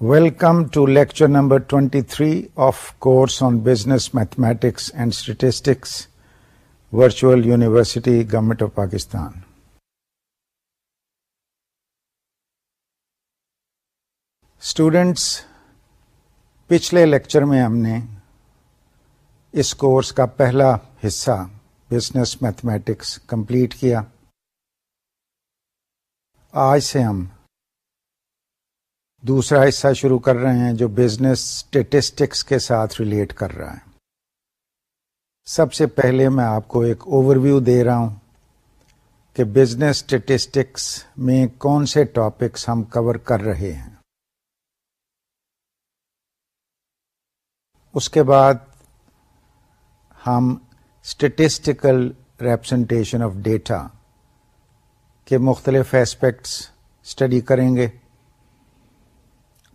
Welcome to lecture number 23 of course on business mathematics and statistics virtual university government of Pakistan students پچھلے lecture میں ہم نے اس course کا پہلا حصہ بزنس میتھمیٹکس کمپلیٹ کیا آج سے ہم دوسرا حصہ شروع کر رہے ہیں جو بزنس اسٹیٹسٹکس کے ساتھ ریلیٹ کر رہا ہے۔ سب سے پہلے میں آپ کو ایک اوور ویو دے رہا ہوں کہ بزنس اسٹیٹسٹکس میں کون سے ٹاپکس ہم کور کر رہے ہیں۔ اس کے بعد ہم اسٹیٹسٹیکل ریپرزنٹیشن آف ڈیٹا کے مختلف ایسپیکٹس اسٹڈی کریں گے۔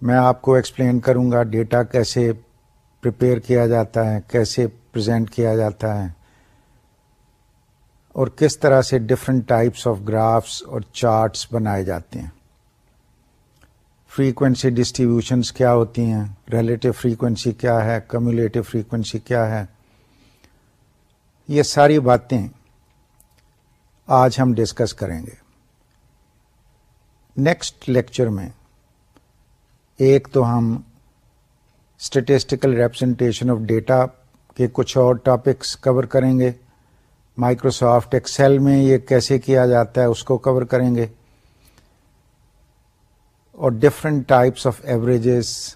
میں آپ کو ایکسپلین کروں گا ڈیٹا کیسے پریپیئر کیا جاتا ہے، کیسے پرزینٹ کیا جاتا ہے، اور کس طرح سے ڈفرنٹ ٹائپس آف گرافس اور چارٹس بنائے جاتے ہیں۔ فریکوینسی ڈسٹریبیوشنس کیا ہوتی ہیں؟ ریلیٹو فریکوینسی کیا ہے؟ کمیولیٹو فریکوینسی کیا ہے؟ یہ ساری باتیں آج ہم ڈسکس کریں گے۔ نیکسٹ لیکچر میں ایک تو ہم اسٹیٹسٹیکل ریپرزنٹیشن آف ڈیٹا کے کچھ اور ٹاپکس کور کریں گے۔ مائکروسافٹ ایکسل میں یہ کیسے کیا جاتا ہے اس کو کور کریں گے۔ اور ڈفرنٹ ٹائپس آف ایوریجز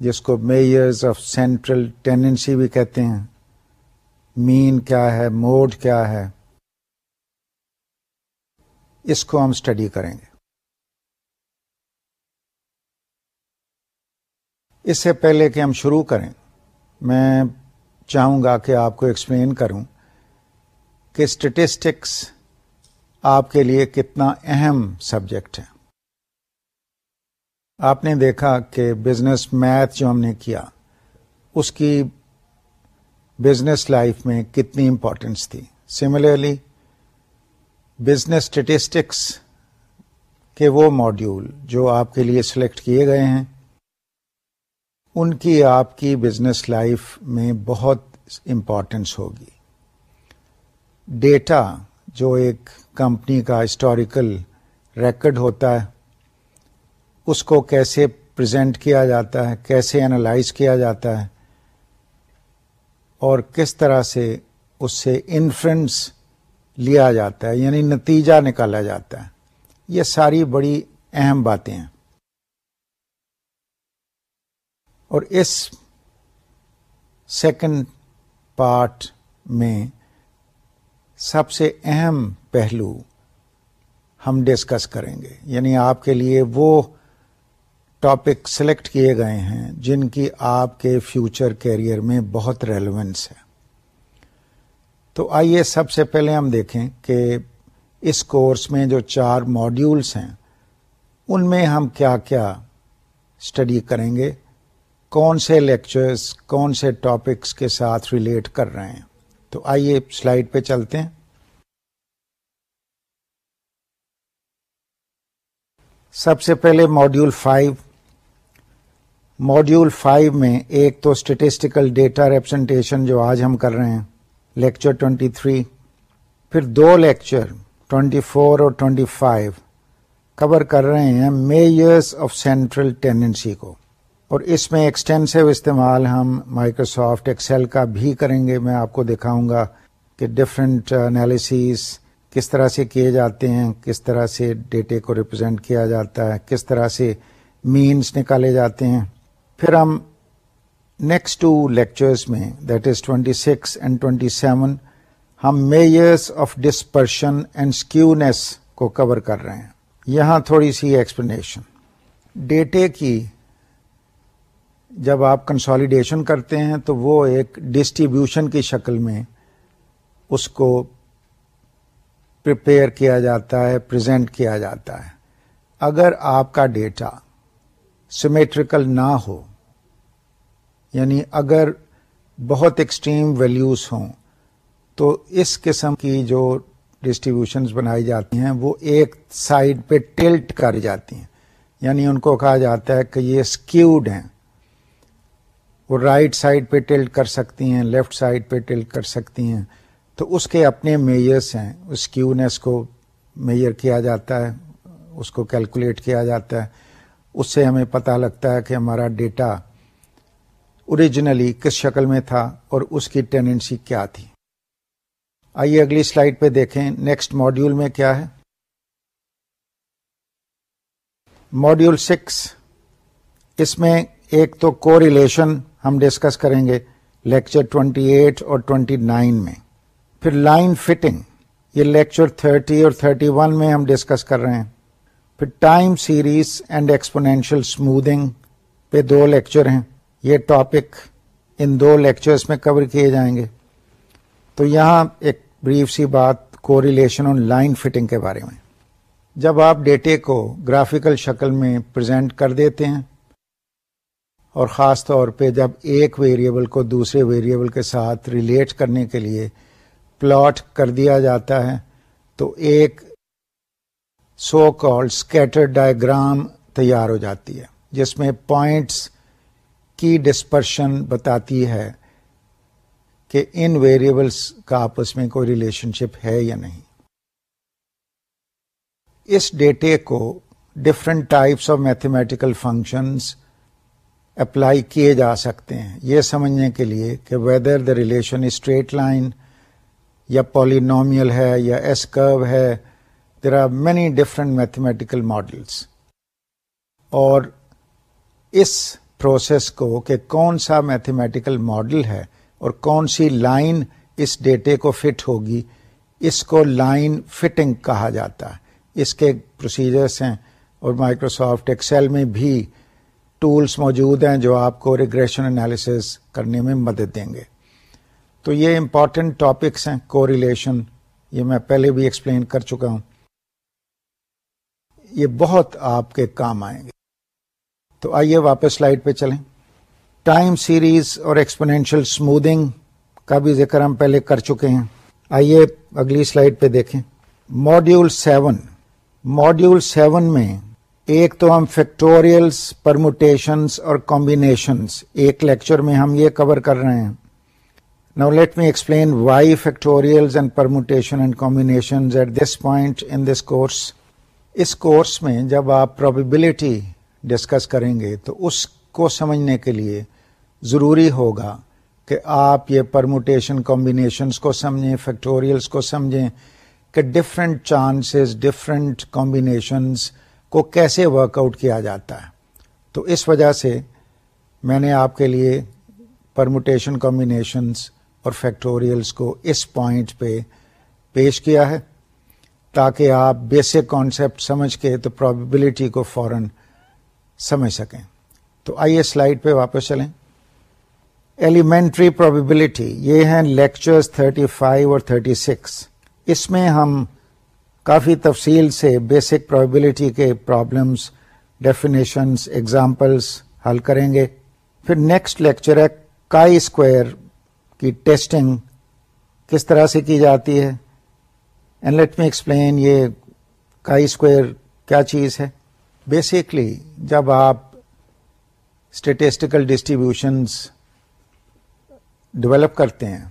جس کو میئرز آف سینٹرل ٹینڈنسی بھی کہتے ہیں۔ مین کیا ہے؟ موڈ کیا ہے؟ اس کو ہم اسٹڈی کریں گے۔ اس سے پہلے کہ ہم شروع کریں، میں چاہوں گا کہ آپ کو ایکسپلین کروں کہ اسٹیٹسٹکس آپ کے لیے کتنا اہم سبجیکٹ ہے۔ آپ نے دیکھا کہ بزنس میتھ جو ہم نے کیا، اس کی بزنس لائف میں کتنی امپورٹینس تھی۔ سملرلی بزنس اسٹیٹسٹکس کے وہ ماڈیول جو آپ کے لیے سلیکٹ کیے گئے ہیں ان کی آپ کی بزنس لائف میں بہت امپورٹینس ہوگی۔ ڈیٹا جو ایک کمپنی کا ہسٹوریکل ریکڈ ہوتا ہے، اس کو کیسے پرزینٹ کیا جاتا ہے، کیسے اینالائز کیا جاتا ہے، اور کس طرح سے اس سے انفرنس لیا جاتا ہے یعنی نتیجہ نکالا جاتا ہے۔ یہ ساری بڑی اہم باتیں ہیں۔ اور اس سیکنڈ پارٹ میں سب سے اہم پہلو ہم ڈسکس کریں گے۔ یعنی آپ کے لیے وہ ٹاپک سلیکٹ کیے گئے ہیں جن کی آپ کے فیوچر کیریئر میں بہت ریلیونس ہے۔ تو آئیے سب سے پہلے ہم دیکھیں کہ اس کورس میں جو چار ماڈیولس ہیں، ان میں ہم کیا کیا اسٹڈی کریں گے۔ کون سے لیکچرز، کون سے ٹاپکس کے ساتھ ریلیٹ کر رہے ہیں؟ تو آئیے سلائڈ پہ چلتے ہیں۔ سب سے پہلے ماڈیول فائیو ماڈیول فائیو میں ایک تو اسٹیٹسٹیکل ڈیٹا ریپرزنٹیشن جو آج ہم کر رہے ہیں لیکچر ٹوینٹی تھری پھر دو لیکچر ٹوینٹی فور اور ٹوینٹی فائیو کور کر رہے ہیں میئرس آف سینٹرل ٹینڈنسی کو۔ اور اس میں ایکسٹینسو استعمال ہم مائکروسافٹ ایکسل کا بھی کریں گے۔ میں آپ کو دکھاؤں گا کہ ڈفرینٹ انالیسیز کس طرح سے کیے جاتے ہیں، کس طرح سے ڈیٹے کو ریپرزینٹ کیا جاتا ہے، کس طرح سے مینس نکالے جاتے ہیں۔ پھر ہم نیکسٹ ٹو لیکچرس میں that is twenty six and twenty seven ہم measures of dispersion and skewness کو کور کر رہے ہیں۔ یہاں تھوڑی سی ایکسپلینیشن ڈیٹے کی جب آپ کنسالیڈیشن کرتے ہیں تو وہ ایک ڈسٹریبیوشن کی شکل میں اس کو پریپیئر کیا جاتا ہے پریزنٹ کیا جاتا ہے۔ اگر آپ کا ڈیٹا سیمیٹریکل نہ ہو یعنی اگر بہت ایکسٹریم ویلیوز ہوں، تو اس قسم کی جو ڈسٹریبیوشنز بنائی جاتی ہیں، وہ ایک سائڈ پہ ٹلٹ کر جاتی ہیں۔ یعنی ان کو کہا جاتا ہے کہ یہ اسکیوڈ ہیں۔ وہ رائٹ سائڈ پہ ٹلٹ کر سکتی ہیں لیفٹ سائڈ پہ ٹلٹ کر سکتی ہیں۔ تو اس کے اپنے میئرس ہیں۔ اس کیونیس کو میئر کیا جاتا ہے، اس کو کیلکولیٹ کیا جاتا ہے۔ اس سے ہمیں پتا لگتا ہے کہ ہمارا ڈیٹا اوریجنلی کس شکل میں تھا اور اس کی ٹینڈنسی کیا تھی۔ آئیے اگلی سلائڈ پہ دیکھیں۔ نیکسٹ ماڈیول میں کیا ہے؟ ماڈیول سکس اس میں ایک تو کو ریلیشن ہم ڈسکس کریں گے لیکچر ٹوینٹی ایٹ اور ٹوینٹی نائن میں۔ پھر لائن فٹنگ، یہ لیکچر تھرٹی اور تھرٹی ون میں ہم ڈسکس کر رہے ہیں۔ پھر time series and exponential smoothing پہ دو لیکچر ہیں۔ یہ ٹاپک ان دو لیکچرز میں کور کیے جائیں گے۔ تو یہاں ایک بریف سی بات کو ریلیشن آن لائن فٹنگ کے بارے میں۔ جب آپ ڈیٹے کو گرافیکل شکل میں پرزینٹ کر دیتے ہیں اور خاص طور پہ جب ایک ویریبل کو دوسرے ویریبل کے ساتھ ریلیٹ کرنے کے لیے پلاٹ کر دیا جاتا ہے، تو ایک سو کال اسکیٹر ڈائگرام تیار ہو جاتی ہے، جس میں پوائنٹس کی ڈسپرشن بتاتی ہے کہ ان ویریبلس کا آپس میں کوئی ریلیشن شپ ہے یا نہیں۔ اس ڈیٹے کو different types of mathematical functions apply کیے جا سکتے ہیں۔ یہ سمجھنے کے لیے کہ whether the relation straight line یا پالینومیل ہے یا ایس کرو ہے there are many different mathematical models اور اس پروسیس کو کہ کون سا میتھمیٹیکل ماڈل ہے اور کون سی لائن اس ڈیٹے کو فٹ ہوگی، اس کو لائن فٹنگ کہا جاتا ہے۔ اس کے پروسیجرس ہیں اور مائکروسافٹ ایکسل میں بھی ٹولس موجود ہیں جو آپ کو ریگریشن انالیس کرنے میں مدد دیں گے۔ تو یہ امپورٹنٹ ٹاپکس ہیں کو ریلیشن یہ میں پہلے بھی ایکسپلین کر چکا ہوں۔ یہ بہت آپ کے کام آئیں گے۔ تو آئیے واپس سلائڈ پہ چلیں۔ ٹائم سیریز اور ایکسپونینشل اسموتھنگ کا بھی ذکر ہم پہلے کر چکے ہیں۔ آئیے اگلی سلائڈ پہ دیکھیں۔ ماڈیول سیون ماڈیول سیون میں ایک تو ہم فیکٹوریلس پرموٹیشنس اور کمبینیشنس ایک لیکچر میں ہم یہ کور کر رہے ہیں۔ No let me explain why factorial and permutation and combination at this point in this course us course میں جب آپ پروبیبلٹی ڈسکس کریں گے تو اس کو سمجھنے کے لیے ضروری ہوگا کہ آپ یہ پرموٹیشن کمبینیشنس کو سمجھیں فیکٹوریلس کو سمجھیں کہ ڈفرینٹ چانسز ڈفرینٹ کمبینیشنس کو کیسے ورک آؤٹ کیا جاتا ہے۔ تو اس وجہ سے میں نے آپ کے لیے پرموٹیشن کمبینیشنس اور فیکٹوریلس کو اس پوائنٹ پہ پیش کیا ہے تاکہ آپ بیسک کانسیپٹ سمجھ کے تو پرابیبلٹی کو فوراً سمجھ سکیں۔ تو آئیے سلائڈ پہ واپس چلیں۔ ایلیمنٹری پروبیبلٹی یہ ہیں لیکچرز 35 اور 36 اس میں ہم کافی تفصیل سے بیسک پروبیبلٹی کے پرابلمس ڈیفینیشنس ایگزامپلس حل کریں گے۔ پھر نیکسٹ لیکچر ہے کائی اسکوائر کی ٹیسٹنگ کس طرح سے کی جاتی ہے۔ اینڈ لیٹ می ایکسپلین یہ کائی اسکوائر کیا چیز ہے۔ بیسکلی جب آپ اسٹیٹسٹیکل ڈسٹریبیوشنس ڈیولپ کرتے ہیں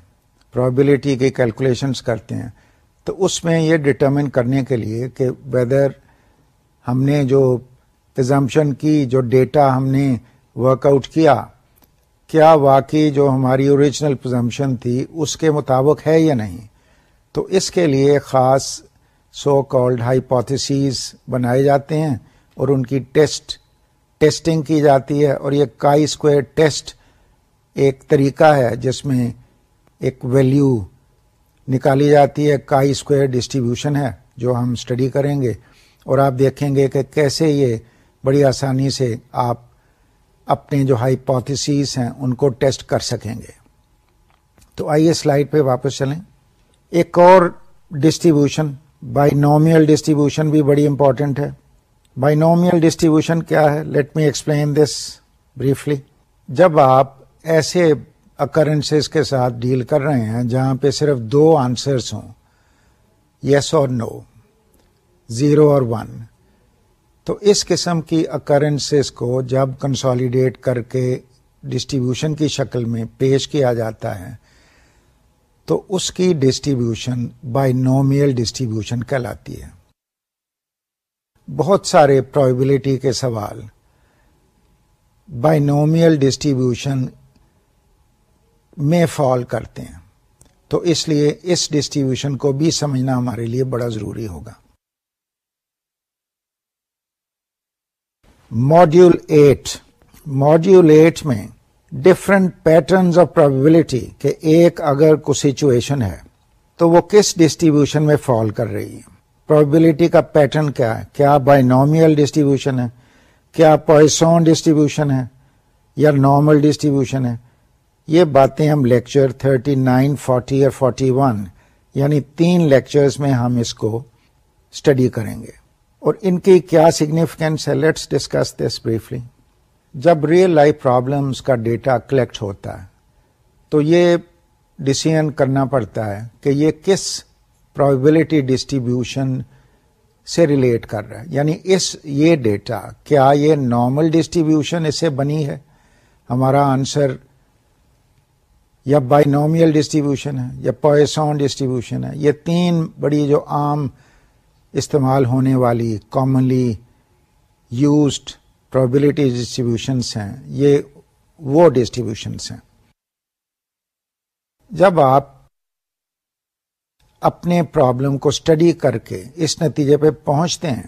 پرابلٹی کی کیلکولیشنس کرتے ہیں تو اس میں یہ ڈٹرمن کرنے کے لیے کہ ویدر ہم نے جو ایگزامشن کی، جو ڈیٹا ہم نے ورک آؤٹ کیا کیا واقعی جو ہماری اوریجنل پزمپشن تھی، اس کے مطابق ہے یا نہیں؟ تو اس کے لیے خاص سو کالڈ ہائیپوتھسیز بنائے جاتے ہیں اور ان کی ٹیسٹ ٹیسٹنگ کی جاتی ہے اور یہ کائی اسکوائر ٹیسٹ ایک طریقہ ہے جس میں ایک ویلیو نکالی جاتی ہے کائی اسکوائر ڈسٹریبیوشن ہے جو ہم اسٹڈی کریں گے۔ اور آپ دیکھیں گے کہ کیسے یہ بڑی آسانی سے آپ اپنے جو ہائیپوتھسیز ہیں، ان کو ٹیسٹ کر سکیں گے۔ تو آئیے سلائڈ پہ واپس چلیں۔ ایک اور ڈسٹریبیوشن بائی نومیل ڈسٹریبیوشن بھی بڑی امپورٹنٹ ہے۔ بائنومیل ڈسٹریبیوشن کیا ہے؟ Let me explain this briefly جب آپ ایسے اکرنس کے ساتھ ڈیل کر رہے ہیں جہاں پہ صرف دو آنسرس ہوں. یس اور نو زیرو اور ون تو اس قسم کی اکرنسز کو جب کنسالیڈیٹ کر کے ڈسٹریبیوشن کی شکل میں پیش کیا جاتا ہے، تو اس کی ڈسٹریبیوشن بائی نومیل ڈسٹریبیوشن کہلاتی ہے۔ بہت سارے پرابیبلٹی کے سوال بائی نومیل ڈسٹریبیوشن میں فال کرتے ہیں۔ تو اس لیے اس ڈسٹریبیوشن کو بھی سمجھنا ہمارے لیے بڑا ضروری ہوگا۔ ماڈیول ایٹ ماڈیول ایٹ میں ڈفرنٹ پیٹرنز آف پرابیبلٹی کہ ایک اگر کو سچویشن ہے تو وہ کس ڈسٹریبیوشن میں فال کر رہی ہے۔ پرابیبلٹی کا پیٹرن کیا ہے؟ کیا بائنومیل ڈسٹریبیوشن ہے؟ کیا پوائسون ڈسٹریبیوشن ہے؟ یا نارمل ڈسٹریبیوشن ہے؟ یہ باتیں ہم لیکچر 39, 40 اور 41 یعنی تین لیکچرز میں ہم اس کو اسٹڈی کریں گے۔ اور ان کی کیا سگنیفیکینس ہے؟ لیٹس ڈسکس دس بریفلی جب ریئل لائف پرابلمس کا ڈیٹا کلیکٹ ہوتا ہے تو یہ ڈسیزن کرنا پڑتا ہے کہ یہ کس پرابیبلٹی ڈسٹریبیوشن سے ریلیٹ کر رہا ہے۔ یعنی اس یہ ڈیٹا کیا یہ نارمل ڈسٹریبیوشن اس سے بنی ہے؟ ہمارا آنسر یا بائی نومیل ڈسٹریبیوشن ہے، یا پوائسون ڈسٹریبیوشن ہے، یہ تین بڑی جو عام استعمال ہونے والی کامنلی یوزڈ پرابلٹی ڈسٹریبیوشنس ہیں، یہ وہ ڈسٹریبیوشنس ہیں۔ جب آپ اپنے پرابلم کو اسٹڈی کر کے اس نتیجے پہ پہنچتے ہیں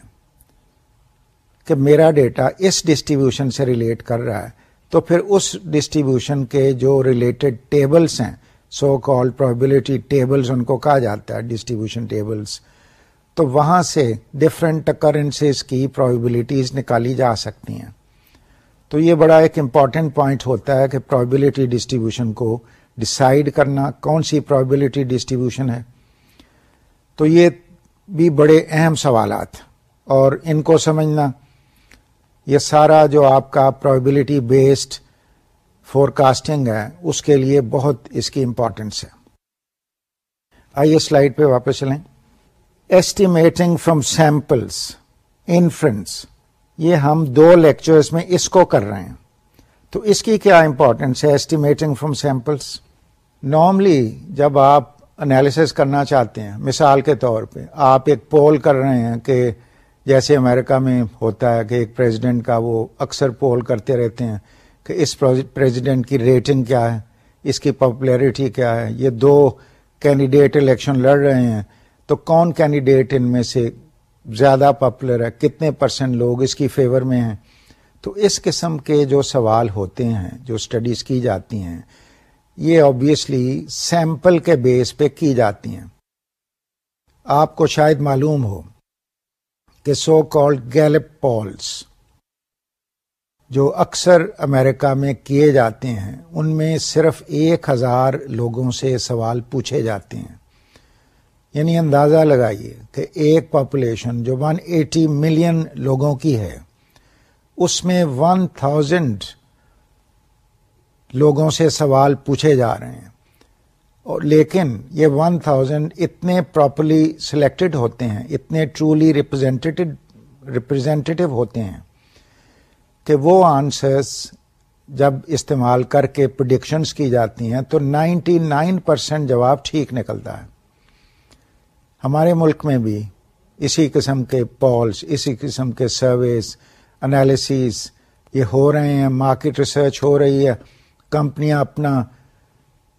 کہ میرا ڈیٹا اس ڈسٹریبیوشن سے ریلیٹ کر رہا ہے تو پھر اس ڈسٹریبیوشن کے جو ریلیٹڈ ٹیبلس ہیں سو کال پرابلٹی ٹیبلس ان کو کہا جاتا ہے ڈسٹریبیوشن ٹیبلس تو وہاں سے ڈفرینٹ اکرنسز کی پرابیبلٹیز نکالی جا سکتی ہیں۔ تو یہ بڑا ایک امپورٹنٹ پوائنٹ ہوتا ہے کہ پرابیبلٹی ڈسٹریبیوشن کو ڈسائڈ کرنا کون سی پرابیبلٹی ڈسٹریبیوشن ہے۔ تو یہ بھی بڑے اہم سوالات اور ان کو سمجھنا یہ سارا جو آپ کا پرابیبلٹی بیسڈ فور کاسٹنگ ہے، اس کے لیے بہت اس کی امپورٹینس ہے۔ آئیے سلائڈ پہ واپس چلیں۔ ایسٹیمیٹنگ فروم سیمپلس انفرنس یہ ہم دو لیکچرز میں اس کو کر رہے ہیں۔ تو اس کی کیا امپورٹینس ہے ایسٹیمیٹنگ فروم سیمپلس نارملی جب آپ انالیس کرنا چاہتے ہیں، مثال کے طور پہ آپ ایک پول کر رہے ہیں کہ جیسے امریکہ میں ہوتا ہے کہ ایک پریزیڈنٹ کا وہ اکثر پول کرتے رہتے ہیں کہ اس پریزیڈنٹ کی ریٹنگ کیا ہے، اس کی پاپولیرٹی کیا ہے۔ یہ دو کینڈیڈیٹ الیکشن لڑ رہے ہیں۔ تو کون کینڈیڈیٹ ان میں سے زیادہ پاپولر ہے؟ کتنے پرسنٹ لوگ اس کی فیور میں ہیں؟ تو اس قسم کے جو سوال ہوتے ہیں، جو اسٹڈیز کی جاتی ہیں، یہ آبیسلی سیمپل کے بیس پہ کی جاتی ہیں۔ آپ کو شاید معلوم ہو کہ سو کالڈ گیلپ پولس جو اکثر امریکہ میں کیے جاتے ہیں، ان میں صرف ایک ہزار لوگوں سے سوال پوچھے جاتے ہیں۔ یعنی اندازہ لگائیے کہ ایک پاپولیشن جو ون ایٹی ملین لوگوں کی ہے، اس میں ون تھاؤزینڈ لوگوں سے سوال پوچھے جا رہے ہیں۔ لیکن یہ ون تھاؤزینڈ اتنے پراپرلی سلیکٹڈ ہوتے ہیں، اتنے ٹرولی ریپرزینٹیو ہوتے ہیں کہ وہ آنسرس جب استعمال کر کے پرڈکشنس کی جاتی ہیں تو نائنٹی نائن پرسینٹ جواب ٹھیک نکلتا ہے۔ ہمارے ملک میں بھی اسی قسم کے پالس اسی قسم کے سرویز، انالیسیز یہ ہو رہے ہیں، مارکیٹ ریسرچ ہو رہی ہے، کمپنیاں اپنا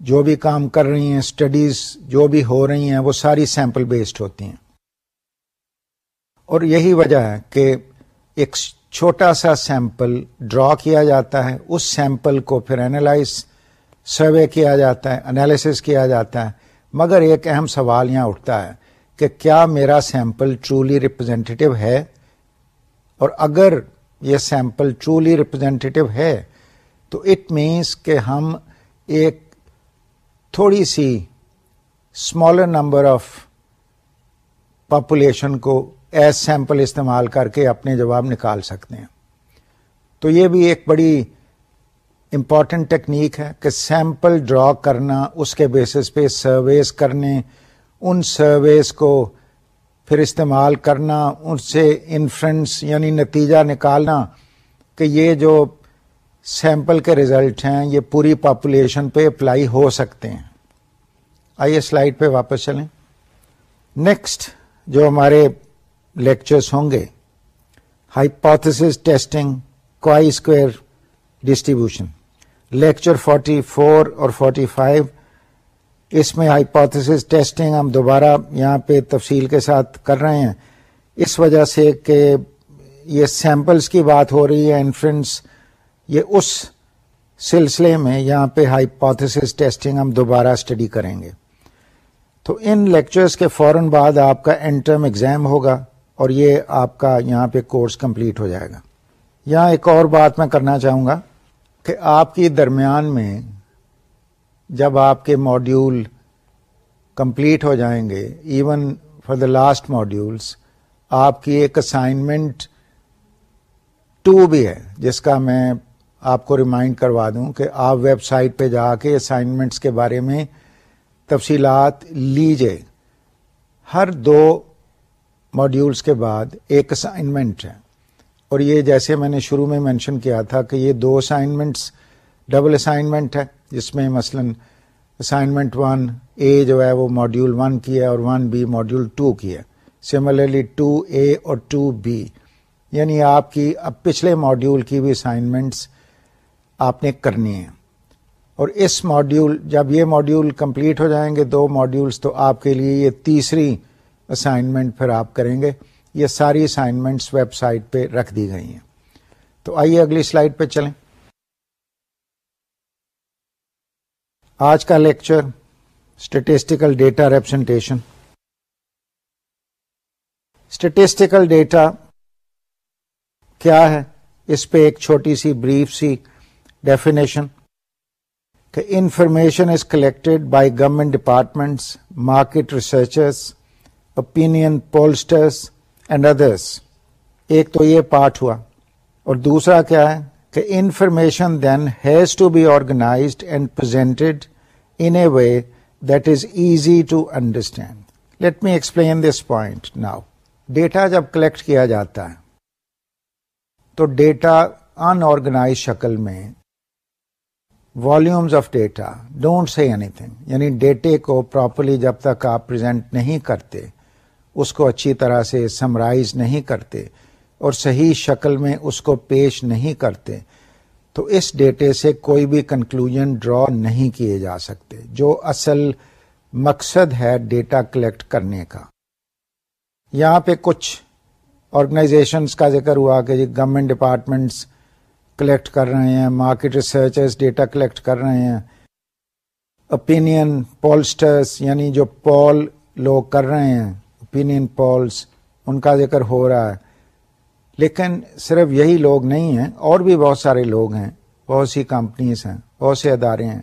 جو بھی کام کر رہی ہیں اسٹڈیز جو بھی ہو رہی ہیں، وہ ساری سیمپل بیسڈ ہوتی ہیں۔ اور یہی وجہ ہے کہ ایک چھوٹا سا سیمپل ڈرا کیا جاتا ہے۔ اس سیمپل کو پھر اینالائز سروے کیا جاتا ہے انالیسس کیا جاتا ہے۔ مگر ایک اہم سوال یہاں اٹھتا ہے کہ کیا میرا سیمپل ٹرولی ریپرزینٹیو ہے؟ اور اگر یہ سیمپل ٹرولی ریپرزینٹیو ہے، تو اٹ مینس کہ ہم ایک تھوڑی سی اسمالر نمبر آف پاپولیشن کو ایز سیمپل استعمال کر کے اپنے جواب نکال سکتے ہیں۔ تو یہ بھی ایک بڑی امپورٹنٹ ٹیکنیک ہے کہ سیمپل ڈرا کرنا، اس کے بیسس پہ سرویز کرنے، ان سرویز کو پھر استعمال کرنا، ان سے انفرنس یعنی نتیجہ نکالنا کہ یہ جو سیمپل کے ریزلٹ ہیں، یہ پوری پاپولیشن پہ اپلائی ہو سکتے ہیں۔ آئیے سلائڈ پہ واپس چلیں۔ نیکسٹ جو ہمارے لیکچرس ہوں گے hypothesis testing chi square distribution lecture 44 اور 45 اس میں ہائپوتھس ٹیسٹنگ ہم دوبارہ یہاں پہ تفصیل کے ساتھ کر رہے ہیں۔ اس وجہ سے کہ یہ سیمپلس کی بات ہو رہی ہے انفرنس یہ اس سلسلے میں یہاں پہ ہائپوتھس ٹیسٹنگ ہم دوبارہ اسٹڈی کریں گے۔ تو ان لیکچرز کے فوراً بعد آپ کا انٹرم ایگزام ہوگا اور یہ آپ کا یہاں پہ کورس کمپلیٹ ہو جائے گا۔ یہاں ایک اور بات میں کرنا چاہوں گا کہ آپ کی درمیان میں جب آپ کے ماڈیول کمپلیٹ ہو جائیں گے even for the last modules آپ کی ایک اسائنمنٹ ٹو بھی ہے، جس کا میں آپ کو ریمائنڈ کروا دوں کہ آپ ویب سائٹ پہ جا کے اسائنمنٹس کے بارے میں تفصیلات لیجیے۔ ہر دو ماڈیولس کے بعد ایک اسائنمنٹ ہے۔ اور یہ جیسے میں نے شروع میں مینشن کیا تھا کہ یہ دو اسائنمنٹس ڈبل اسائنمنٹ ہے، جس میں مثلا اسائنمنٹ ون اے جو ہے وہ ماڈیول ون کی ہے اور ون بی ماڈیول ٹو کی ہے۔ سملرلی ٹو اے اور ٹو بی یعنی آپ کی اب پچھلے ماڈیول کی بھی اسائنمنٹس آپ نے کرنی ہے اور اس ماڈیول جب یہ ماڈیول کمپلیٹ ہو جائیں گے، دو ماڈیولس تو آپ کے لیے یہ تیسری اسائنمنٹ پھر آپ کریں گے۔ یہ ساری اسائنمنٹس ویب سائٹ پہ رکھ دی گئی ہیں۔ تو آئیے اگلی سلائڈ پہ چلیں۔ آج کا lecture statistical data representation statistical data کیا ہے؟ اس پہ ایک چھوٹی سی بریف سی ڈیفینیشن کہ information is collected by government departments market researchers opinion pollsters and others ایک تو یہ پارٹ ہوا اور دوسرا کیا ہے کہ information then has to be organized and presented in a way that is easy to understand let me explain this point now data جب کلیکٹ کیا جاتا ہے تو ڈیٹا ان آرگنائز شکل میں volumes of data don't see anything یعنی ڈیٹے کو پراپرلی جب تک آپ پرزینٹ نہیں کرتے، اس کو اچھی طرح سے سمرائز نہیں کرتے اور صحیح شکل میں اس کو پیش نہیں کرتے، تو اس ڈیٹے سے کوئی بھی کنکلوژ ڈرا نہیں کیے جا سکتے، جو اصل مقصد ہے ڈیٹا کلیکٹ کرنے کا۔ یہاں پہ کچھ آرگنائزیشنس کا ذکر ہوا کہ جی گورنمنٹ ڈپارٹمنٹس کلیکٹ کر رہے ہیں مارکیٹ ریسرچرز ڈیٹا کلیکٹ کر رہے ہیں اوپینین پولسٹرس یعنی جو پول لوگ کر رہے ہیں اوپینین پولس ان کا ذکر ہو رہا ہے لیکن صرف یہی لوگ نہیں ہیں اور بھی بہت سارے لوگ ہیں بہت سی کمپنیز ہیں بہت سے ادارے ہیں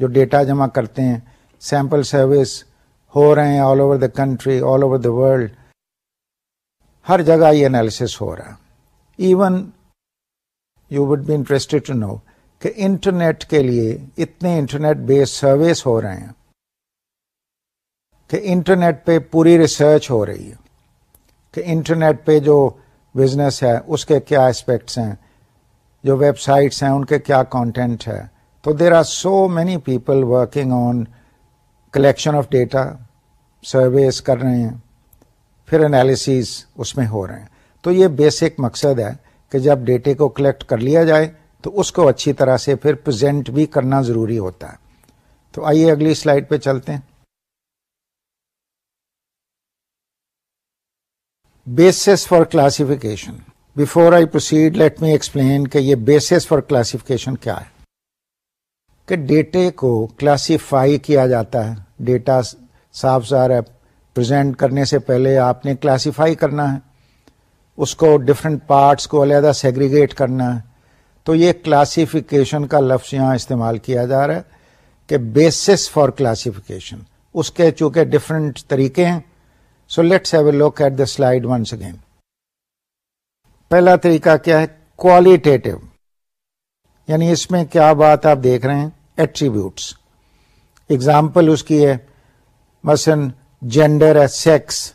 جو ڈیٹا جمع کرتے ہیں سیمپل سروس ہو رہے ہیں all over the country all over the world ہر جگہ یہ انالیس ہو رہا ہے even you would be interested to know کہ انٹرنیٹ کے لیے اتنے انٹرنیٹ بیس سروس ہو رہے ہیں کہ انٹرنیٹ پہ پوری ریسرچ ہو رہی ہے کہ انٹرنیٹ پہ جو بزنس ہے، اس کے کیا اسپیکٹس ہیں، جو ویب سائٹس ہیں، ان کے کیا کانٹینٹ ہے۔ تو there are so many people working on collection of data surveys کر رہے ہیں، پھر انالیسیز اس میں ہو رہے ہیں۔ تو یہ بیسک مقصد ہے۔ کہ جب ڈیٹے کو کلیکٹ کر لیا جائے تو اس کو اچھی طرح سے پھر پرزینٹ بھی کرنا ضروری ہوتا ہے۔ تو آئیے اگلی سلائڈ پہ چلتے ہیں۔ Basis for classification before I proceed let me explain کہ یہ بیسس فار کلاسیفیکیشن کیا ہے۔ کہ ڈیٹے کو کلاسیفائی کیا جاتا ہے۔ ڈیٹا صاف ظاہر ہے پرزینٹ کرنے سے پہلے آپ نے کلاسیفائی کرنا ہے۔ اس کو ڈفرینٹ پارٹس کو علیحدہ سیگریگیٹ کرنا ہے۔ تو یہ کلاسیفیکیشن کا لفظ یہاں استعمال کیا جا رہا ہے کہ بیسس فار کلاسیفیکیشن اس کے چونکہ ڈفرینٹ طریقے ہیں so let's have a look at the slide once again پہلا طریقہ کیا ہے؟ کوالیٹیو یعنی اس میں کیا بات آپ دیکھ رہے ہیں؟ ایٹریبیوٹس ایگزامپل اس کی ہے، مثلاً جینڈر ہے سیکس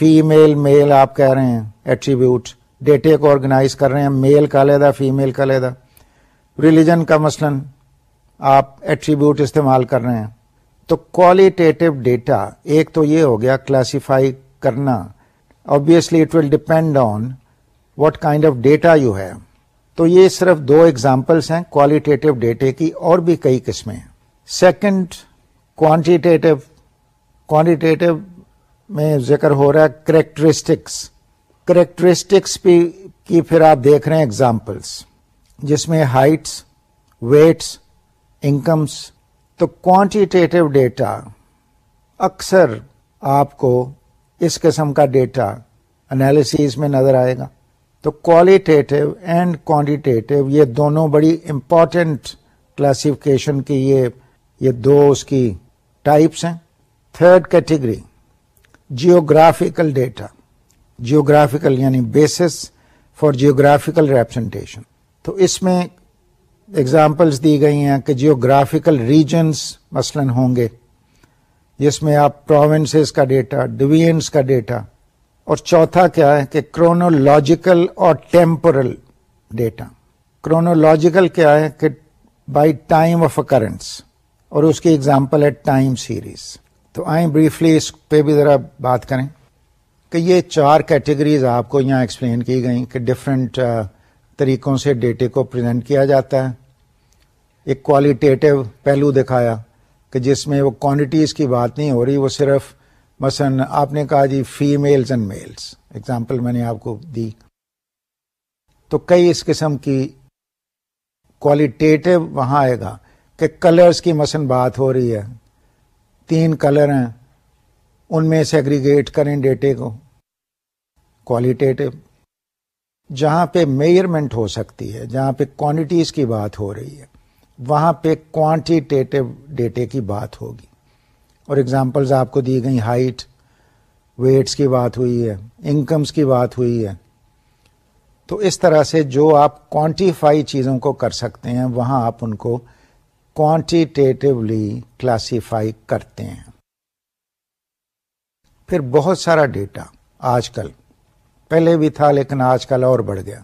فیمیل میل آپ کہہ رہے ہیں ایٹریبیوٹ ڈیٹے کو آرگنائز کر رہے ہیں، میل کا علیحدہ، فیمیل کا علیحدہ۔ ریلیجن کا مثلا آپ ایٹریبیوٹ استعمال کر رہے ہیں۔ تو کوالیٹیو ڈیٹا ایک تو یہ ہو گیا کلاسیفائی کرنا۔ Basically it will depend on what kind of data you have تو یہ صرف دو ایگزامپلس ہیں کوالیٹیو ڈیٹے کی، اور بھی کئی قسمیں۔ ہیں سیکنڈ کوانٹیٹیو کوانٹیٹیو میں ذکر ہو رہا ہے کریکٹرسٹکس کریکٹرسٹکس کی پھر آپ دیکھ رہے ہیں ایگزامپلس جس میں ہائٹس ویٹس انکمس تو کوانٹیٹیو ڈیٹا اکثر آپ کو اس قسم کا ڈیٹا انالیسیز میں نظر آئے گا. تو کوالیٹیو اینڈ کوانٹیٹیو یہ دونوں بڑی امپورٹنٹ کلاسیفکیشن کی یہ یہ دو اس کی ٹائپس ہیں. Third category geographical data geographical یعنی بیسس فار جیوگرافیکل ریپرزنٹیشن تو اس میں ایگزامپلس دی گئی ہیں کہ جیوگرافیکل ریجنس مثلا ہوں گے، جس میں آپ پروونسز کا ڈیٹا ڈویژنس کا ڈیٹا اور چوتھا کیا ہے کہ کرونولوجیکل اور ٹیمپورل ڈیٹا کرونولوجیکل کیا ہے کہ بائی ٹائم آف اکرنس اور اس کی ایگزامپل ہے ٹائم سیریز تو آئیں بریفلی اس پہ بھی ذرا بات کریں کہ یہ چار کیٹیگریز آپ کو یہاں ایکسپلین کی گئی کہ ڈفرینٹ uh, طریقوں سے ڈیٹے کو پریزنٹ کیا جاتا ہے۔ ایک کوالیٹیو پہلو دکھایا کہ جس میں وہ کوانٹیٹیز کی بات نہیں ہو رہی، وہ صرف مثلا آپ نے کہا جی فیمیلز اینڈ میلز ایگزامپل میں نے آپ کو دی۔ تو کئی اس قسم کی کوالٹیٹو وہاں آئے گا کہ کلرز کی مثلا بات ہو رہی ہے۔ تین کلر ہیں۔ ان میں سیگریگیٹ کریں ڈیٹے کو۔ کوالٹیٹو جہاں پہ میئرمنٹ ہو سکتی ہے، جہاں پہ کوانٹیٹیز کی بات ہو رہی ہے، وہاں پہ کوانٹیٹیو ڈیٹے کی بات ہوگی۔ اور ایگزامپلز آپ کو دی گئی ہائٹ ویٹس کی بات ہوئی ہے انکمس کی بات ہوئی ہے۔ تو اس طرح سے جو آپ کوانٹیفائی چیزوں کو کر سکتے ہیں، وہاں آپ ان کو کوانٹیٹیولی کلاسیفائی کرتے ہیں۔ پھر بہت سارا ڈیٹا آج کل، پہلے بھی تھا لیکن آج کل اور بڑھ گیا۔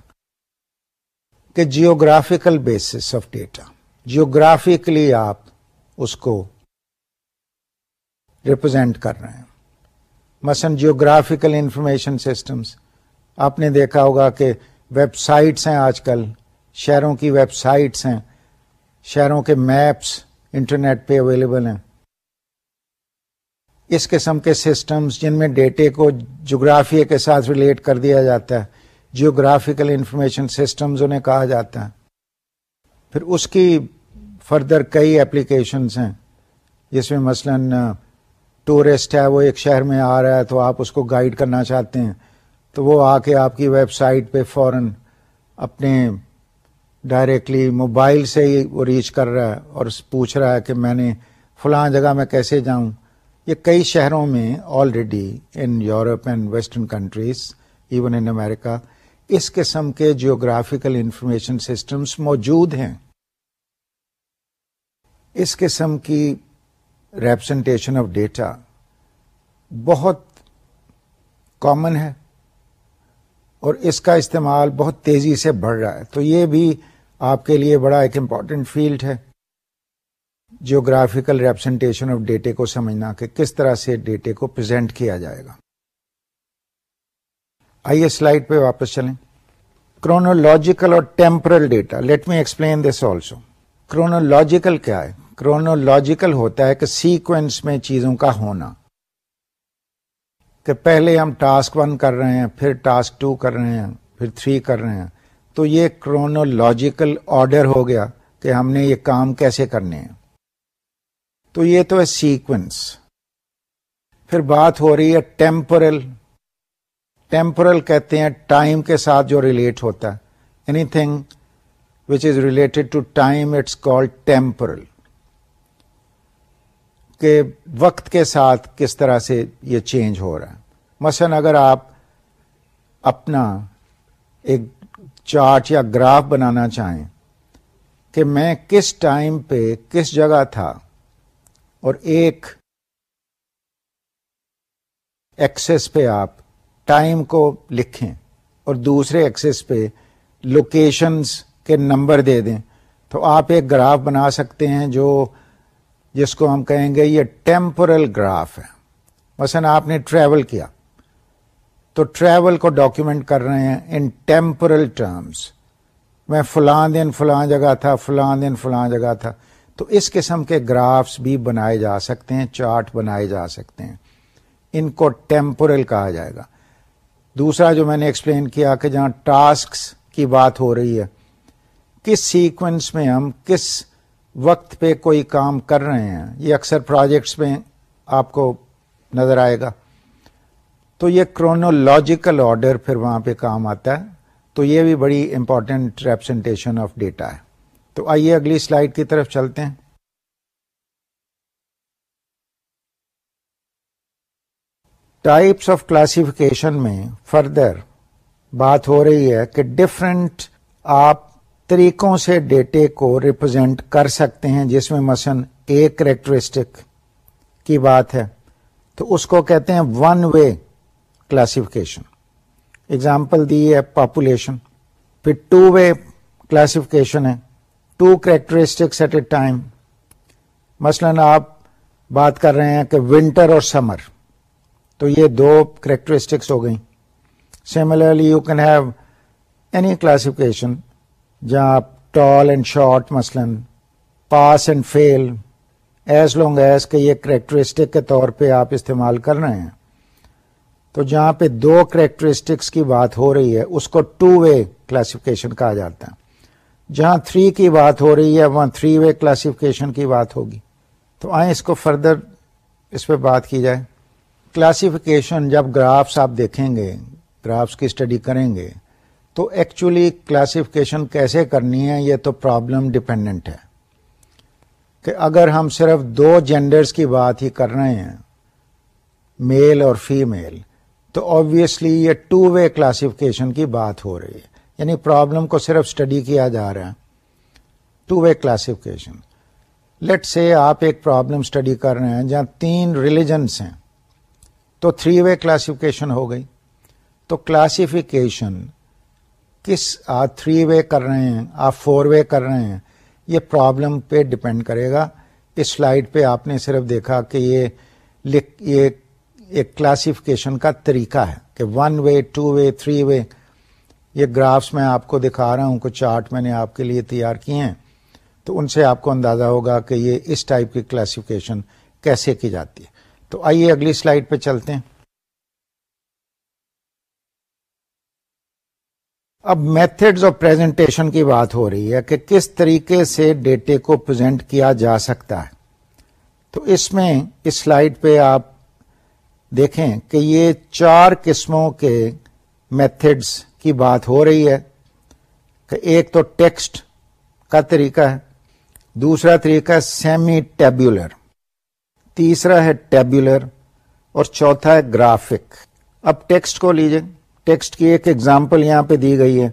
کہ geographical basis of data geographically آپ اس کو ریپرزینٹ کر رہے ہیں۔ مثلا جیوگرافیکل انفارمیشن سسٹمز آپ نے دیکھا ہوگا کہ ویب سائٹس ہیں آج کل، شہروں کی ویب سائٹس ہیں۔ شہروں کے میپس انٹرنیٹ پہ اویلیبل ہیں۔ اس قسم کے سسٹمز جن میں ڈیٹے کو جغرافیہ کے ساتھ ریلیٹ کر دیا جاتا ہے جیوگرافیکل انفارمیشن سسٹمز انہیں کہا جاتا ہے۔ پھر اس کی فردر کئی اپلیکیشنز ہیں، جس میں مثلا ٹورسٹ ہے، وہ ایک شہر میں آ رہا ہے تو آپ اس کو گائیڈ کرنا چاہتے ہیں۔ تو وہ آ کے آپ کی ویب سائٹ پہ فوراً اپنے ڈائریکٹلی موبائل سے ہی وہ ریچ کر رہا ہے اور پوچھ رہا ہے کہ میں نے فلاں جگہ میں کیسے جاؤں؟ یہ کئی شہروں میں already in Europe and western countries even in America اس قسم کے جیوگرافیکل انفارمیشن سسٹمز موجود ہیں۔ اس قسم کی ریپرزنٹیشن آف ڈیٹا بہت کامن ہے اور اس کا استعمال بہت تیزی سے بڑھ رہا ہے۔ تو یہ بھی آپ کے لیے بڑا ایک امپورٹنٹ فیلڈ ہے جیوگرافیکل ریپرزنٹیشن آف ڈیٹے کو سمجھنا کہ کس طرح سے ڈیٹے کو پرزینٹ کیا جائے گا۔ آئیے سلائڈ پہ واپس چلیں۔ کرونولوجیکل اور temporal data let me explain this also chronological کیا ہے؟ کرونولوجیکل ہوتا ہے کہ سیکوینس میں چیزوں کا ہونا۔ کہ پہلے ہم ٹاسک ون کر رہے ہیں، پھر ٹاسک ٹو کر رہے ہیں، پھر تھری کر رہے ہیں۔ تو یہ کرونولوجیکل آرڈر ہو گیا کہ ہم نے یہ کام کیسے کرنے ہیں۔ تو یہ تو ہے سیکوینس پھر بات ہو رہی ہے ٹیمپرل ٹیمپرل کہتے ہیں ٹائم کے ساتھ جو ریلیٹ ہوتا ہے۔ Anything which is related to time it's call temporal کہ وقت کے ساتھ کس طرح سے یہ چینج ہو رہا ہے۔ مثلا اگر آپ اپنا ایک چارٹ یا گراف بنانا چاہیں کہ میں کس ٹائم پہ کس جگہ تھا اور ایک ایکسس پہ آپ ٹائم کو لکھیں اور دوسرے ایکسس پہ لوکیشنز کے نمبر دے دیں تو آپ ایک گراف بنا سکتے ہیں جو جس کو ہم کہیں گے یہ ٹیمپورل گراف ہے۔ مثلا آپ نے ٹریول کیا۔ تو ٹریول کو ڈاکیومنٹ کر رہے ہیں ان ٹیمپورل ٹرمز میں فلاں دن فلاں جگہ تھا فلاں دن فلاں جگہ تھا۔ تو اس قسم کے گرافس بھی بنائے جا سکتے ہیں چارٹ بنائے جا سکتے ہیں۔ ان کو ٹیمپورل کہا جائے گا۔ دوسرا جو میں نے ایکسپلین کیا کہ جہاں ٹاسکس کی بات ہو رہی ہے، کس سیکوینس میں ہم کس وقت پہ کوئی کام کر رہے ہیں، یہ اکثر پروجیکٹس میں آپ کو نظر آئے گا۔ تو یہ کرونولوجیکل آرڈر پھر وہاں پہ کام آتا ہے۔ تو یہ بھی بڑی امپورٹنٹ ریپرزنٹیشن آف ڈیٹا ہے۔ تو آئیے اگلی سلائڈ کی طرف چلتے ہیں۔ ٹائپس آف کلاسیفیکیشن میں فردر بات ہو رہی ہے کہ ڈفرنٹ آپ طریقوں سے ڈیٹے کو ریپرزینٹ کر سکتے ہیں، جس میں مثلا ایک کریکٹرسٹک کی بات ہے۔ تو اس کو کہتے ہیں ون وے کلاسیفیکیشن اگزامپل دی ہے پاپولیشن پھر ٹو وے کلاسیفیکیشن ہے two characteristics at a time مثلاً آپ بات کر رہے ہیں کہ ونٹر اور سمر تو یہ دو کریکٹرسٹکس ہو گئیں similarly you can have any classification جہاں آپ ٹال اینڈ شارٹ مثلاً pass and fail as long as کہ یہ کریکٹرسٹک کے طور پہ آپ استعمال کر رہے ہیں تو جہاں پہ دو کریکٹرسٹکس کی بات ہو رہی ہے، اس کو ٹو وے کلاسیفکیشن کہا جاتا ہے۔ جہاں تھری کی بات ہو رہی ہے، وہاں تھری وے کلاسیفکیشن کی بات ہوگی۔ تو آئیں اس کو فردر اس پہ بات کی جائے۔ کلاسیفیکیشن جب گرافس آپ دیکھیں گے گرافس کی اسٹڈی کریں گے، تو ایکچولی کلاسیفیکیشن کیسے کرنی ہے، یہ تو پرابلم ڈپینڈنٹ ہے۔ کہ اگر ہم صرف دو جینڈرز کی بات ہی کر رہے ہیں میل اور فیمیل تو آبویسلی یہ ٹو وے کلاسیفیکیشن کی بات ہو رہی ہے۔ یعنی پرابلم کو صرف اسٹڈی کیا جا رہا ہے۔ ٹو وے کلاسیفیکیشن لیٹ سے آپ ایک پرابلم اسٹڈی کر رہے ہیں جہاں تین ریلیجنس ہیں۔ تو تھری وے کلاسیفیکیشن ہو گئی۔ تو کلاسیفیکیشن کس آپ تھری وے کر رہے ہیں آپ فور وے کر رہے ہیں، یہ پرابلم پہ ڈپینڈ کرے گا۔ اس سلائڈ پہ آپ نے صرف دیکھا کہ یہ لکھ، یہ ایک کلاسیفیکیشن کا طریقہ ہے کہ one way two way three way یہ گرافس میں آپ کو دکھا رہا ہوں، کچھ چارٹ میں نے آپ کے لیے تیار کیے ہیں۔ تو ان سے آپ کو اندازہ ہوگا کہ یہ اس ٹائپ کی کلاسیفیکیشن کیسے کی جاتی ہے۔ تو آئیے اگلی سلائڈ پہ چلتے ہیں۔ اب میتھڈز آف پریزنٹیشن کی بات ہو رہی ہے کہ کس طریقے سے ڈیٹے کو پرزینٹ کیا جا سکتا ہے۔ تو اس میں اس سلائڈ پہ آپ دیکھیں کہ یہ چار قسموں کے میتھڈز کی بات ہو رہی ہے کہ ایک تو ٹیکسٹ کا طریقہ ہے، دوسرا طریقہ سیمی ٹیبولر تیسرا ہے ٹیبولر اور چوتھا ہے گرافک اب ٹیکسٹ کو لیجیے ٹیکسٹ کی ایک ایگزامپل یہاں پہ دی گئی ہے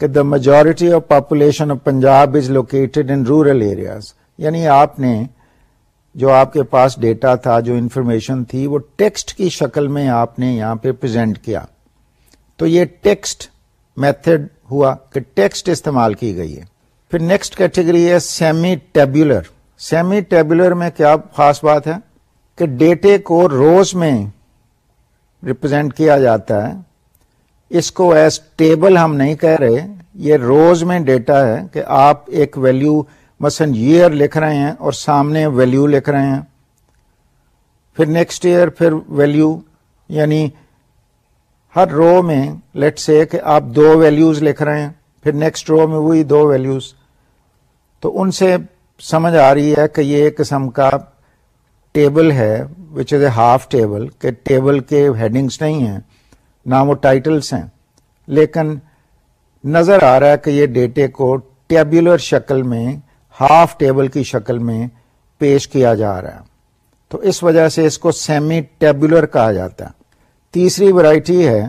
کہ the majority of population of Punjab is located in rural areas یعنی آپ نے جو آپ کے پاس ڈیٹا تھا، جو انفارمیشن تھی، وہ ٹیکسٹ کی شکل میں آپ نے یہاں پہ پرزینٹ کیا۔ تو یہ ٹیکسٹ میتھڈ ہوا کہ ٹیکسٹ استعمال کی گئی ہے۔ پھر نیکسٹ کیٹیگری ہے سیمی ٹیبولر۔ سیمی ٹیبولر میں کیا خاص بات ہے؟ کہ ڈیٹے کو روز میں ریپرزینٹ کیا جاتا ہے۔ اس کو ایز ٹیبل ہم نہیں کہہ رہے، یہ روز میں ڈیٹا ہے کہ آپ ایک ویلو مثلا ایئر لکھ رہے ہیں اور سامنے ویلو لکھ رہے ہیں۔ پھر نیکسٹ ایئر پھر ویلو یعنی ہر رو میں لیٹ سے کہ آپ دو ویلوز لکھ رہے ہیں، پھر نیکسٹ رو میں وہی دو ویلوز تو ان سے سمجھ آ رہی ہے کہ یہ ایک قسم کا ٹیبل ہے which is a half table کہ ٹیبل کے ہیڈنگس نہیں ہیں، نہ وہ ٹائٹلس ہیں۔ لیکن نظر آ رہا ہے کہ یہ ڈیٹے کو ٹیبولر شکل میں ہاف ٹیبل کی شکل میں پیش کیا جا رہا ہے۔ تو اس وجہ سے اس کو سیمی ٹیبولر کہا جاتا ہے۔ تیسری ورائٹی ہے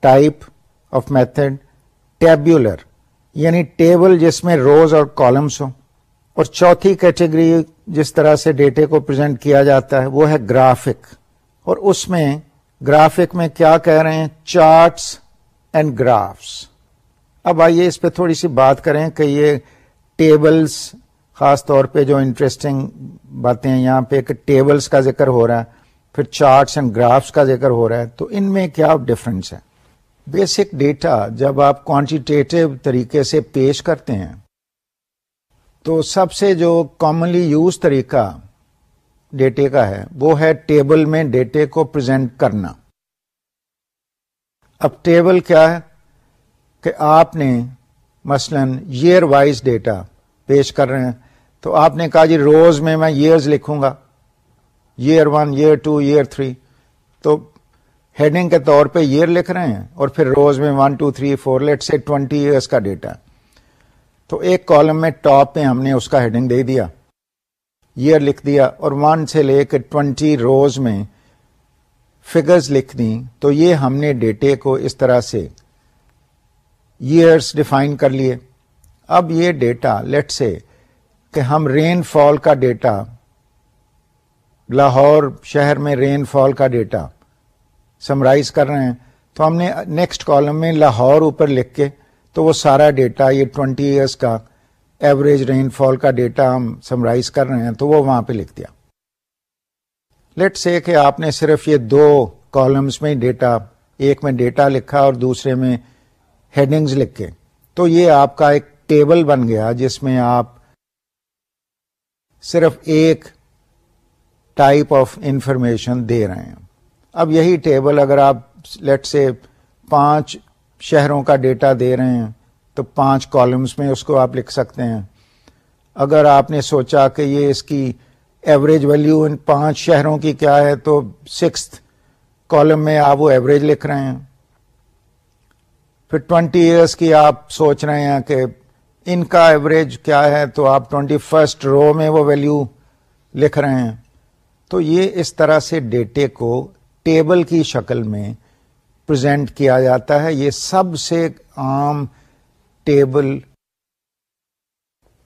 ٹائپ آف میتھڈ ٹیبولر یعنی ٹیبل جس میں روز اور کالمس ہوں۔ اور چوتھی کیٹیگری جس طرح سے ڈیٹے کو پرزینٹ کیا جاتا ہے، وہ ہے گرافک۔ اور اس میں گرافک میں کیا کہہ رہے ہیں؟ چارٹس اینڈ گرافس اب آئیے اس پہ تھوڑی سی بات کریں کہ یہ ٹیبلز خاص طور پہ جو انٹرسٹنگ باتیں ہیں یہاں پہ کہ ٹیبلز کا ذکر ہو رہا ہے، پھر چارٹس اینڈ گرافس کا ذکر ہو رہا ہے، تو ان میں کیا ڈفرنس ہے؟ بیسک ڈیٹا جب آپ کوانٹیٹیو طریقے سے پیش کرتے ہیں، تو سب سے جو کامنلی یوز طریقہ ڈیٹے کا ہے، وہ ہے ٹیبل میں ڈیٹے کو پرزینٹ کرنا۔ اب ٹیبل کیا ہے؟ کہ آپ نے مثلا ایئر وائز ڈیٹا پیش کر رہے ہیں۔ تو آپ نے کہا جی روز میں میں ایئرز لکھوں گا year one year two year three تو ہیڈنگ کے طور پہ ایئر لکھ رہے ہیں اور پھر روز میں one two three four let say twenty years کا ڈیٹا تو ایک کالم میں ٹاپ پہ ہم نے اس کا ہیڈنگ دے دیا ایئر لکھ دیا اور ون سے لے کے ٹوینٹی روز میں فگرز لکھ دی تو یہ ہم نے ڈیٹے کو اس طرح سے ایئرس ڈیفائن کر لیے۔ اب یہ ڈیٹا لیٹ سے کہ ہم رین فال کا ڈیٹا لاہور شہر میں رین فال کا ڈیٹا سمرائز کر رہے ہیں، تو ہم نے نیکسٹ کالم میں لاہور اوپر لکھ کے تو وہ سارا ڈیٹا یہ ٹوینٹی ایئرس کا ایوریج رین فال کا ڈیٹا ہم سمرائز کر رہے ہیں، تو وہ وہاں پہ لکھ دیا۔ لیٹ سے کہ آپ نے صرف یہ دو کالمس میں ڈیٹا ایک میں ڈیٹا لکھا اور دوسرے میں ہیڈنگز لکھے تو یہ آپ کا ایک ٹیبل بن گیا جس میں آپ صرف ایک ٹائپ آف انفارمیشن دے رہے ہیں۔ اب یہی ٹیبل اگر آپ لیٹ سے پانچ شہروں کا ڈیٹا دے رہے ہیں، تو پانچ کالمس میں اس کو آپ لکھ سکتے ہیں۔ اگر آپ نے سوچا کہ یہ اس کی ایوریج ویلو ان پانچ شہروں کی کیا ہے، تو سکس کالم میں آپ وہ ایوریج لکھ رہے ہیں۔ پھر ٹوینٹی ایئرس کی آپ سوچ رہے ہیں کہ ان کا ایوریج کیا ہے تو آپ ٹوینٹی فرسٹ رو میں وہ ویلو لکھ رہے ہیں۔ تو یہ اس طرح سے ڈیٹے کو ٹیبل کی شکل میں پرزینٹ کیا جاتا ہے۔ یہ سب سے عام ٹیبل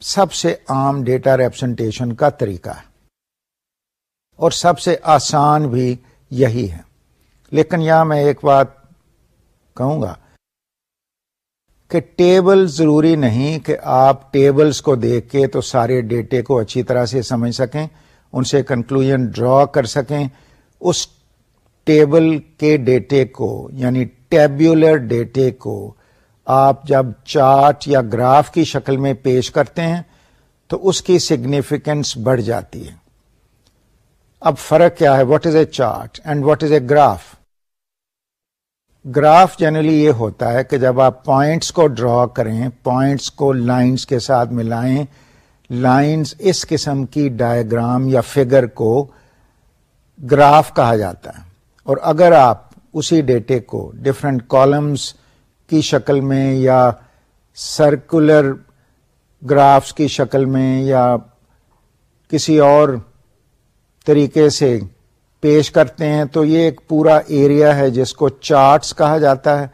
سب سے عام ڈیٹا ریپرزنٹیشن کا طریقہ ہے۔ اور سب سے آسان بھی یہی ہے۔ لیکن یہاں میں ایک بات کہوں گا۔ کہ ٹیبل ضروری نہیں کہ آپ ٹیبلز کو دیکھ کے تو سارے ڈیٹے کو اچھی طرح سے سمجھ سکیں، ان سے کنکلوژ ڈرا کر سکیں۔ اس ٹیبل کے ڈیٹے کو یعنی ٹیبولر ڈیٹے کو آپ جب چارٹ یا گراف کی شکل میں پیش کرتے ہیں تو اس کی سگنیفیکینس بڑھ جاتی ہے۔ اب فرق کیا ہے؟ What is a chart and what is a graph graph generally یہ ہوتا ہے کہ جب آپ پوائنٹس کو ڈرا کریں پوائنٹس کو لائنس کے ساتھ ملائیں لائنس اس قسم کی ڈائگرام یا فگر کو گراف کہا جاتا ہے۔ اور اگر آپ اسی ڈیٹے کو ڈفرینٹ کالمس کی شکل میں یا سرکولر گرافس کی شکل میں یا کسی اور طریقے سے پیش کرتے ہیں تو یہ ایک پورا ایریا ہے جس کو چارٹس کہا جاتا ہے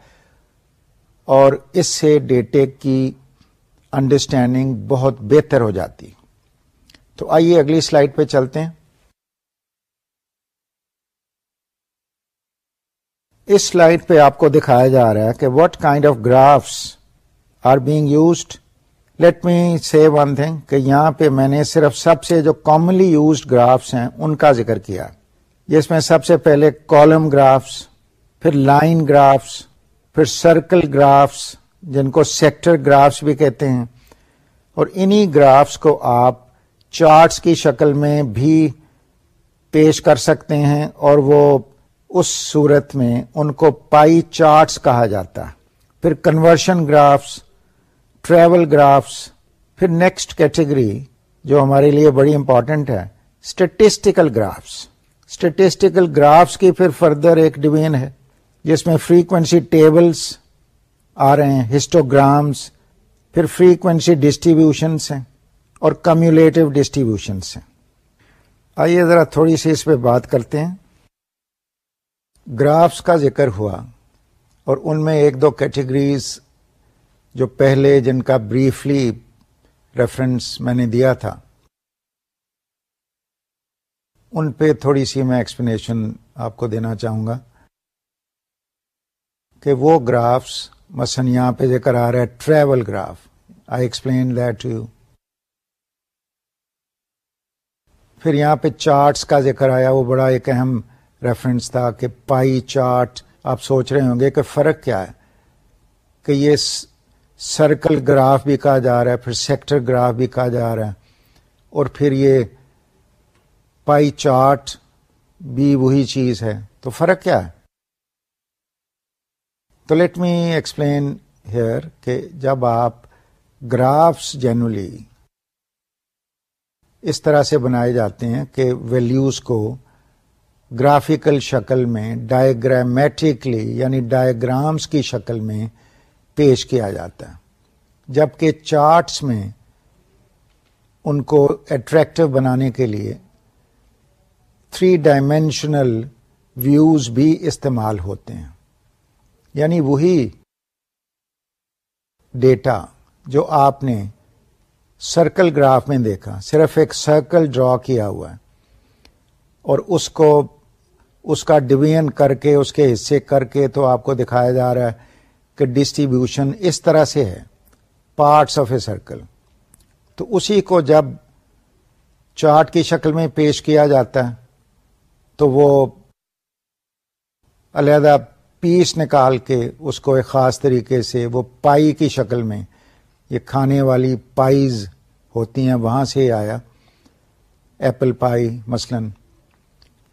اور اس سے ڈیٹے کی انڈرسٹینڈنگ بہت بہتر ہو جاتی۔ تو آئیے اگلی سلائڈ پہ چلتے ہیں۔ اس سلائڈ پہ آپ کو دکھایا جا رہا ہے کہ what kind of graphs are being used let me see one thing کہ یہاں پہ میں نے صرف سب سے جو کامنلی یوزڈ گرافس ہیں ان کا ذکر کیا۔ جس میں سب سے پہلے کالم گرافس پھر لائن گرافس پھر سرکل گرافس جن کو سیکٹر گرافس بھی کہتے ہیں۔ اور انہی گرافس کو آپ چارٹس کی شکل میں بھی پیش کر سکتے ہیں اور وہ اس صورت میں ان کو پائی چارٹس کہا جاتا ہے۔ پھر کنورشن گرافس ٹریول گرافس پھر نیکسٹ کیٹیگری جو ہمارے لیے بڑی امپورٹنٹ ہے اسٹیٹسٹیکل گرافس اسٹیٹسٹیکل گرافس کی پھر فردر ایک ڈویژن ہے، جس میں فریکوینسی ٹیبلس آ رہے ہیں ہسٹوگرامس پھر فریکوینسی ڈسٹریبیوشنس ہیں اور کمیولیٹو ڈسٹریبیوشنس ہیں۔ آئیے ذرا تھوڑی سی اس پہ بات کرتے ہیں۔ گرافس کا ذکر ہوا اور ان میں ایک دو کیٹیگریز جو پہلے جن کا بریفلی ریفرنس میں نے دیا تھا۔ ان پہ تھوڑی سی میں ایکسپلینیشن آپ کو دینا چاہوں گا کہ وہ گرافس مثلا یہاں پہ ذکر آ رہا ہے travel graph I explain that you پھر یہاں پہ چارٹس کا ذکر آیا، وہ بڑا ایک اہم ریفرنس تھا کہ پائی چارٹ آپ سوچ رہے ہوں گے کہ فرق کیا ہے؟ کہ یہ سرکل گراف بھی کہا جا رہا ہے، پھر سیکٹر گراف بھی کہا جا رہا ہے، اور پھر یہ پائی چارٹ بھی وہی چیز ہے۔ تو فرق کیا ہے؟ تو لیٹ می ایکسپلین ہیئر کہ جب آپ گرافس جنرلی اس طرح سے بنائے جاتے ہیں کہ ویلیوز کو گرافیکل شکل میں ڈائیگرامیٹکلی یعنی ڈائیگرامس کی شکل میں پیش کیا جاتا ہے۔ جبکہ چارٹس میں ان کو اٹریکٹو بنانے کے لیے تھری ڈائمینشنل ویوز بھی استعمال ہوتے ہیں۔ یعنی وہی ڈیٹا جو آپ نے سرکل گراف میں دیکھا، صرف ایک سرکل ڈرا کیا ہوا ہے۔ اور اس کو، اس کا ڈویژن کر کے، اس کے حصے کر کے تو آپ کو دکھایا جا رہا ہے کہ ڈسٹریبیوشن اس طرح سے ہے پارٹس آف اے سرکل تو اسی کو جب چارٹ کی شکل میں پیش کیا جاتا ہے تو وہ علیحدہ پیس نکال کے اس کو ایک خاص طریقے سے وہ پائی کی شکل میں یہ کھانے والی پائیز ہوتی ہیں، وہاں سے آیا۔ ایپل پائی مثلا،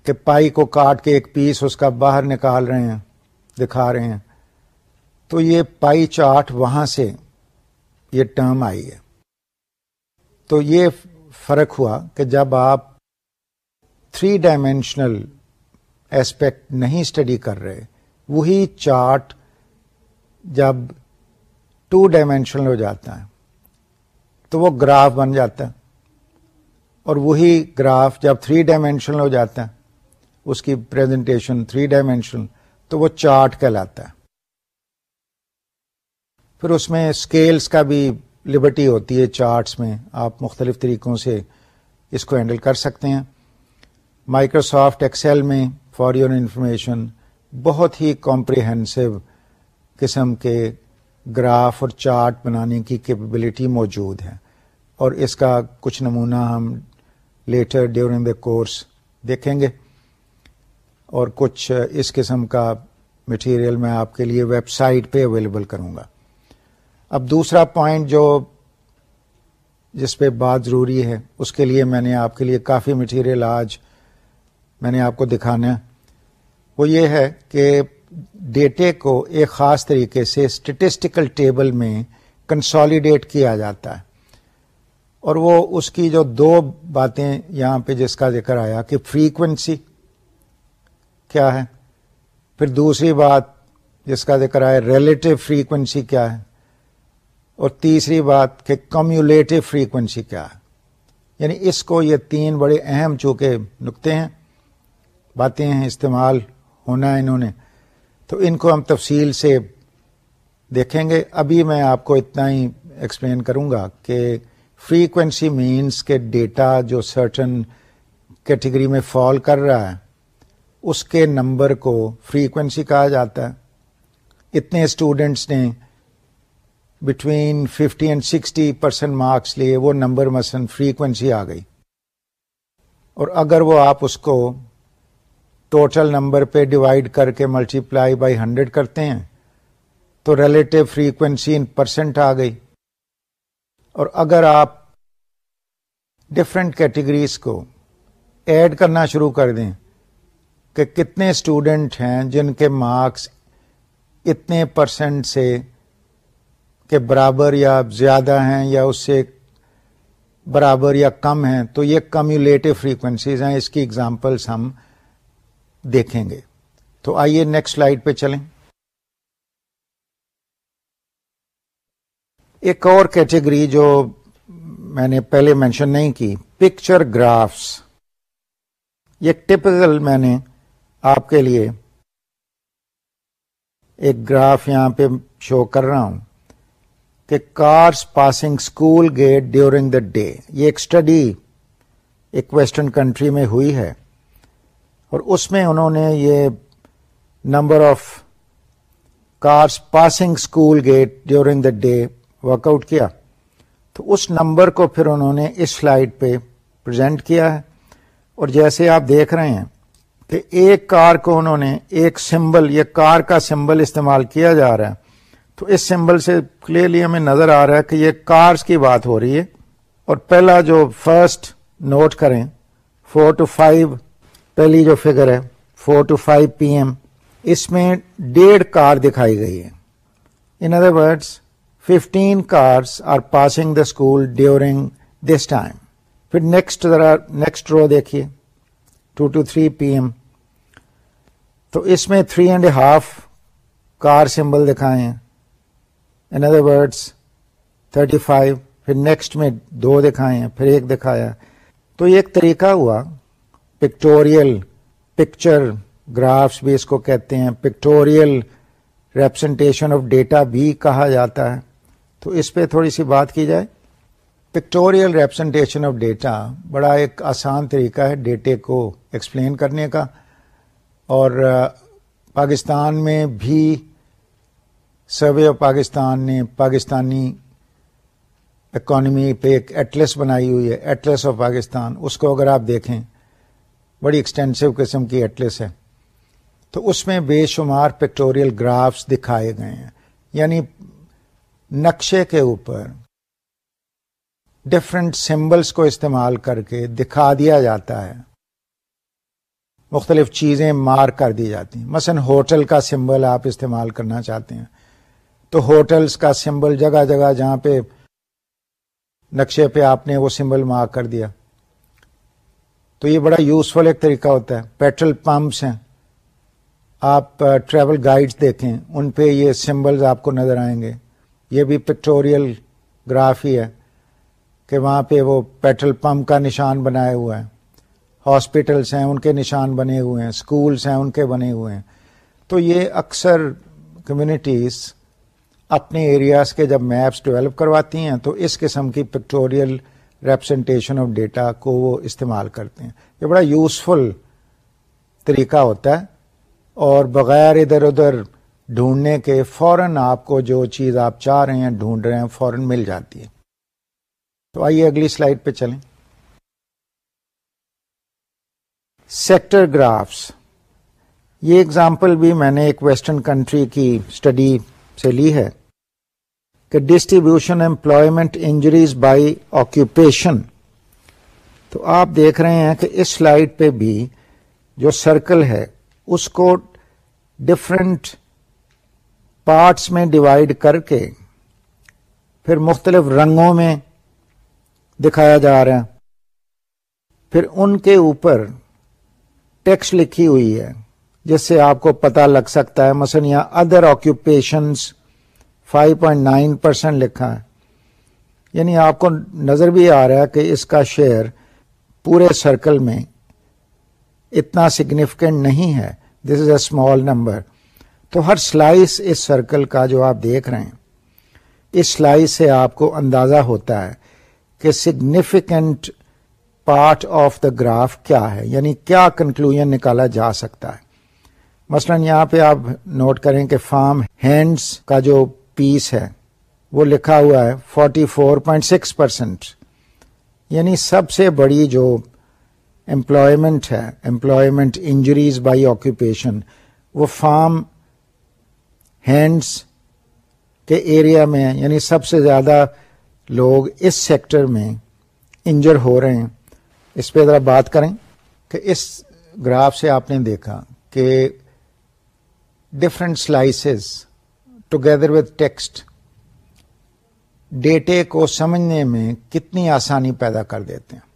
کہ پائی کو کاٹ کے ایک پیس اس کا باہر نکال رہے ہیں، دکھا رہے ہیں۔ تو یہ پائی چارٹ وہاں سے یہ ٹرم آئی ہے۔ تو یہ فرق ہوا کہ جب آپ تھری ڈائمینشنل ایسپیکٹ نہیں اسٹڈی کر رہے، وہی چارٹ جب ٹو ڈائمینشنل ہو جاتا ہے، تو وہ گراف بن جاتا ہے۔ اور وہی گراف جب تھری ڈائمینشنل ہو جاتا ہے، اس کی پریزنٹیشن تھری ڈائمینشنل تو وہ چارٹ کہلاتا ہے۔ پھر اس میں اسکیلس کا بھی لبرٹی ہوتی ہے چارٹس میں آپ مختلف طریقوں سے اس کو ہینڈل کر سکتے ہیں۔ مائکروسافٹ ایکسل میں فار یور انفارمیشن بہت ہی کمپریہنسو قسم کے گراف اور چارٹ بنانے کی کیپبلٹی موجود ہے۔ اور اس کا کچھ نمونہ ہم لیٹر ڈیورنگ دا کورس دیکھیں گے۔ اور کچھ اس قسم کا مٹیریل میں آپ کے لیے ویب سائٹ پہ اویلیبل کروں گا۔ اب دوسرا پوائنٹ جو جس پہ بات ضروری ہے، اس کے لیے میں نے آپ کے لیے کافی مٹیریل آج میں نے آپ کو دکھانا وہ یہ ہے کہ ڈیٹے کو ایک خاص طریقے سے اسٹیٹسٹیکل ٹیبل میں کنسالیڈیٹ کیا جاتا ہے۔ اور وہ اس کی جو دو باتیں یہاں پہ جس کا ذکر آیا کہ فریکوینسی کیا ہے، پھر دوسری بات جس کا ذکر آیا ریلیٹو فریکوینسی کیا ہے، اور تیسری بات کہ کمیولیٹو فریکوینسی کیا ہے۔ یعنی اس کو یہ تین بڑے اہم چونکہ نقطے ہیں۔ باتیں ہیں، استعمال ہونا ہے انہوں نے۔ تو ان کو ہم تفصیل سے دیکھیں گے۔ ابھی میں آپ کو اتنا ہی ایکسپلین کروں گا کہ فریکوینسی مینس کے ڈیٹا جو سرٹن کیٹیگری میں فال کر رہا ہے، اس کے نمبر کو فریکوینسی کہا جاتا ہے۔ اتنے اسٹوڈینٹس نے between fifty and sixty percent marks لیے، وہ نمبر مثلاً فریکوینسی آ گئی۔ اور اگر وہ آپ اس کو ٹوٹل نمبر پہ ڈیوائڈ کر کے ملٹی پلائی بائی ہنڈریڈ کرتے ہیں تو ریلیٹو فریکوینسی ان پرسنٹ آ گئی اور اگر آپ ڈفرینٹ کیٹیگریز کو ایڈ کرنا شروع کر دیں کہ کتنے اسٹوڈینٹ ہیں جن کے مارکس اتنے پرسنٹ سے کے برابر یا زیادہ ہیں یا اس سے برابر یا کم ہیں تو یہ کمیولیٹو فریکوینسیز ہیں اس کی ایگزامپلس ہم دیکھیں گے۔ تو آئیے نیکسٹ سلائڈ پہ چلیں۔ ایک اور کیٹیگری جو میں نے پہلے مینشن نہیں کی پکچر گرافس یہ ٹپکل میں نے آپ کے لیے ایک گراف یہاں پہ شو کر رہا ہوں کہ cars passing school gate during the day یہ ایک اسٹڈی ایک ویسٹرن کنٹری میں ہوئی ہے۔ اور اس میں انہوں نے یہ number of cars passing school gate during the day work out کیا۔ تو اس نمبر کو پھر انہوں نے اس سلائڈ پہ پرزینٹ کیا ہے۔ اور جیسے آپ دیکھ رہے ہیں کہ ایک کار کو انہوں نے ایک سمبل یا کار کا سمبل استعمال کیا جا رہا ہے۔ تو اس سمبل سے کلیئرلی ہمیں نظر آ رہا ہے کہ یہ کارز کی بات ہو رہی ہے۔ اور پہلا جو فرسٹ نوٹ کریں فور ٹو فائیو پہلی جو فگر ہے four two five P M اس میں ڈیڑھ کار دکھائی گئی ہے۔ In other words fifteen cars are passing the school during this time پھر نیکسٹ ذرا نیکسٹ رو دیکھیے two two three P M تو اس میں three and half car symbol دکھائے ہیں۔ In other words thirty five پھر نیکسٹ میں دو دکھائے ہیں، پھر ایک دکھایا۔ تو یہ ایک طریقہ ہوا۔ پکٹوریل پکچر گرافس بھی اس کو کہتے ہیں۔ پکٹوریل ریپرزنٹیشن آف ڈیٹا بھی کہا جاتا ہے۔ تو اس پہ تھوڑی سی بات کی جائے۔ پکٹوریل ریپرزنٹیشن آف ڈیٹا بڑا ایک آسان طریقہ ہے ڈیٹے کو ایکسپلین کرنے کا۔ اور پاکستان میں بھی سروے آف پاکستان نے پاکستانی اکانومی پہ ایک ایٹلس بنائی ہوئی ہے۔ Atlas of Pakistan. اس کو اگر آپ دیکھیں بڑی ایکسٹینسو قسم کی ایٹلس ہے۔ تو اس میں بے شمار پکٹوریل گرافس دکھائے گئے ہیں۔ یعنی نقشے کے اوپر ڈفرینٹ سمبلس کو استعمال کر کے دکھا دیا جاتا ہے۔ مختلف چیزیں مار کر دی جاتی ہیں۔ مثلا ہوٹل کا سمبل آپ استعمال کرنا چاہتے ہیں۔ تو ہوٹلس کا سمبل جگہ جگہ جہاں پہ نقشے پہ آپ نے وہ سمبل مار کر دیا۔ تو یہ بڑا یوزفل ایک طریقہ ہوتا ہے۔ پیٹرول پمپس ہیں۔ آپ ٹریول گائیڈ دیکھیں۔ ان پہ یہ سمبلز آپ کو نظر آئیں گے۔ یہ بھی پکٹوریل گراف ہی ہے کہ وہاں پہ وہ پیٹرول پمپ کا نشان بنایا ہوا ہے۔ ہاسپٹلس ہیں، ان کے نشان بنے ہوئے ہیں۔ اسکولس ہیں، ان کے بنے ہوئے ہیں۔ تو یہ اکثر کمیونٹیز اپنے ایریاز کے جب میپس ڈیولپ کرواتی ہیں تو اس قسم کی پکٹوریل ریپرزنٹیشن آف ڈیٹا کو وہ استعمال کرتے ہیں۔ یہ بڑا یوزفل طریقہ ہوتا ہے اور بغیر ادھر ادھر ڈھونڈنے کے فوراً آپ کو جو چیز آپ چاہ رہے ہیں ڈھونڈ رہے ہیں فوراً مل جاتی ہے۔ تو آئیے اگلی سلائڈ پہ چلیں۔ سیکٹر گرافس یہ اگزامپل بھی میں نے ایک ویسٹرن کنٹری کی اسٹڈی سے لی ہے۔ کہ distribution employment injuries by occupation تو آپ دیکھ رہے ہیں کہ اس سلائڈ پہ بھی جو سرکل ہے، اس کو ڈفرینٹ پارٹس میں ڈیوائڈ کر کے پھر مختلف رنگوں میں دکھایا جا رہا ہے۔ پھر ان کے اوپر ٹیکسٹ لکھی ہوئی ہے، جس سے آپ کو پتا لگ سکتا ہے۔ مثلا یہاں ادر آکوپیشنس 5.9 پرسینٹ لکھا ہے۔ یعنی آپ کو نظر بھی آ رہا ہے کہ اس کا شیئر پورے سرکل میں اتنا سگنیفیکینٹ نہیں ہے۔ دس از اے اسمال نمبر تو ہر سلائس اس سرکل کا جو آپ دیکھ رہے ہیں، اس سلائس سے آپ کو اندازہ ہوتا ہے کہ significant part of the graph کیا ہے۔ یعنی کیا کنکلوژ نکالا جا سکتا ہے۔ مثلا یہاں پہ آپ نوٹ کریں کہ فارم ہینڈس کا جو پیس ہے۔ وہ لکھا ہوا ہے forty four point six percent یعنی سب سے بڑی جو امپلائمنٹ ہے امپلائمنٹ انجریز بائی آکوپیشن وہ فارم ہینڈس کے ایریا میں یعنی سب سے زیادہ لوگ اس سیکٹر میں انجر ہو رہے ہیں۔ اس پہ ذرا بات کریں کہ اس گراف سے آپ نے دیکھا کہ different slices together with text ڈیٹے کو سمجھنے میں کتنی آسانی پیدا کر دیتے ہیں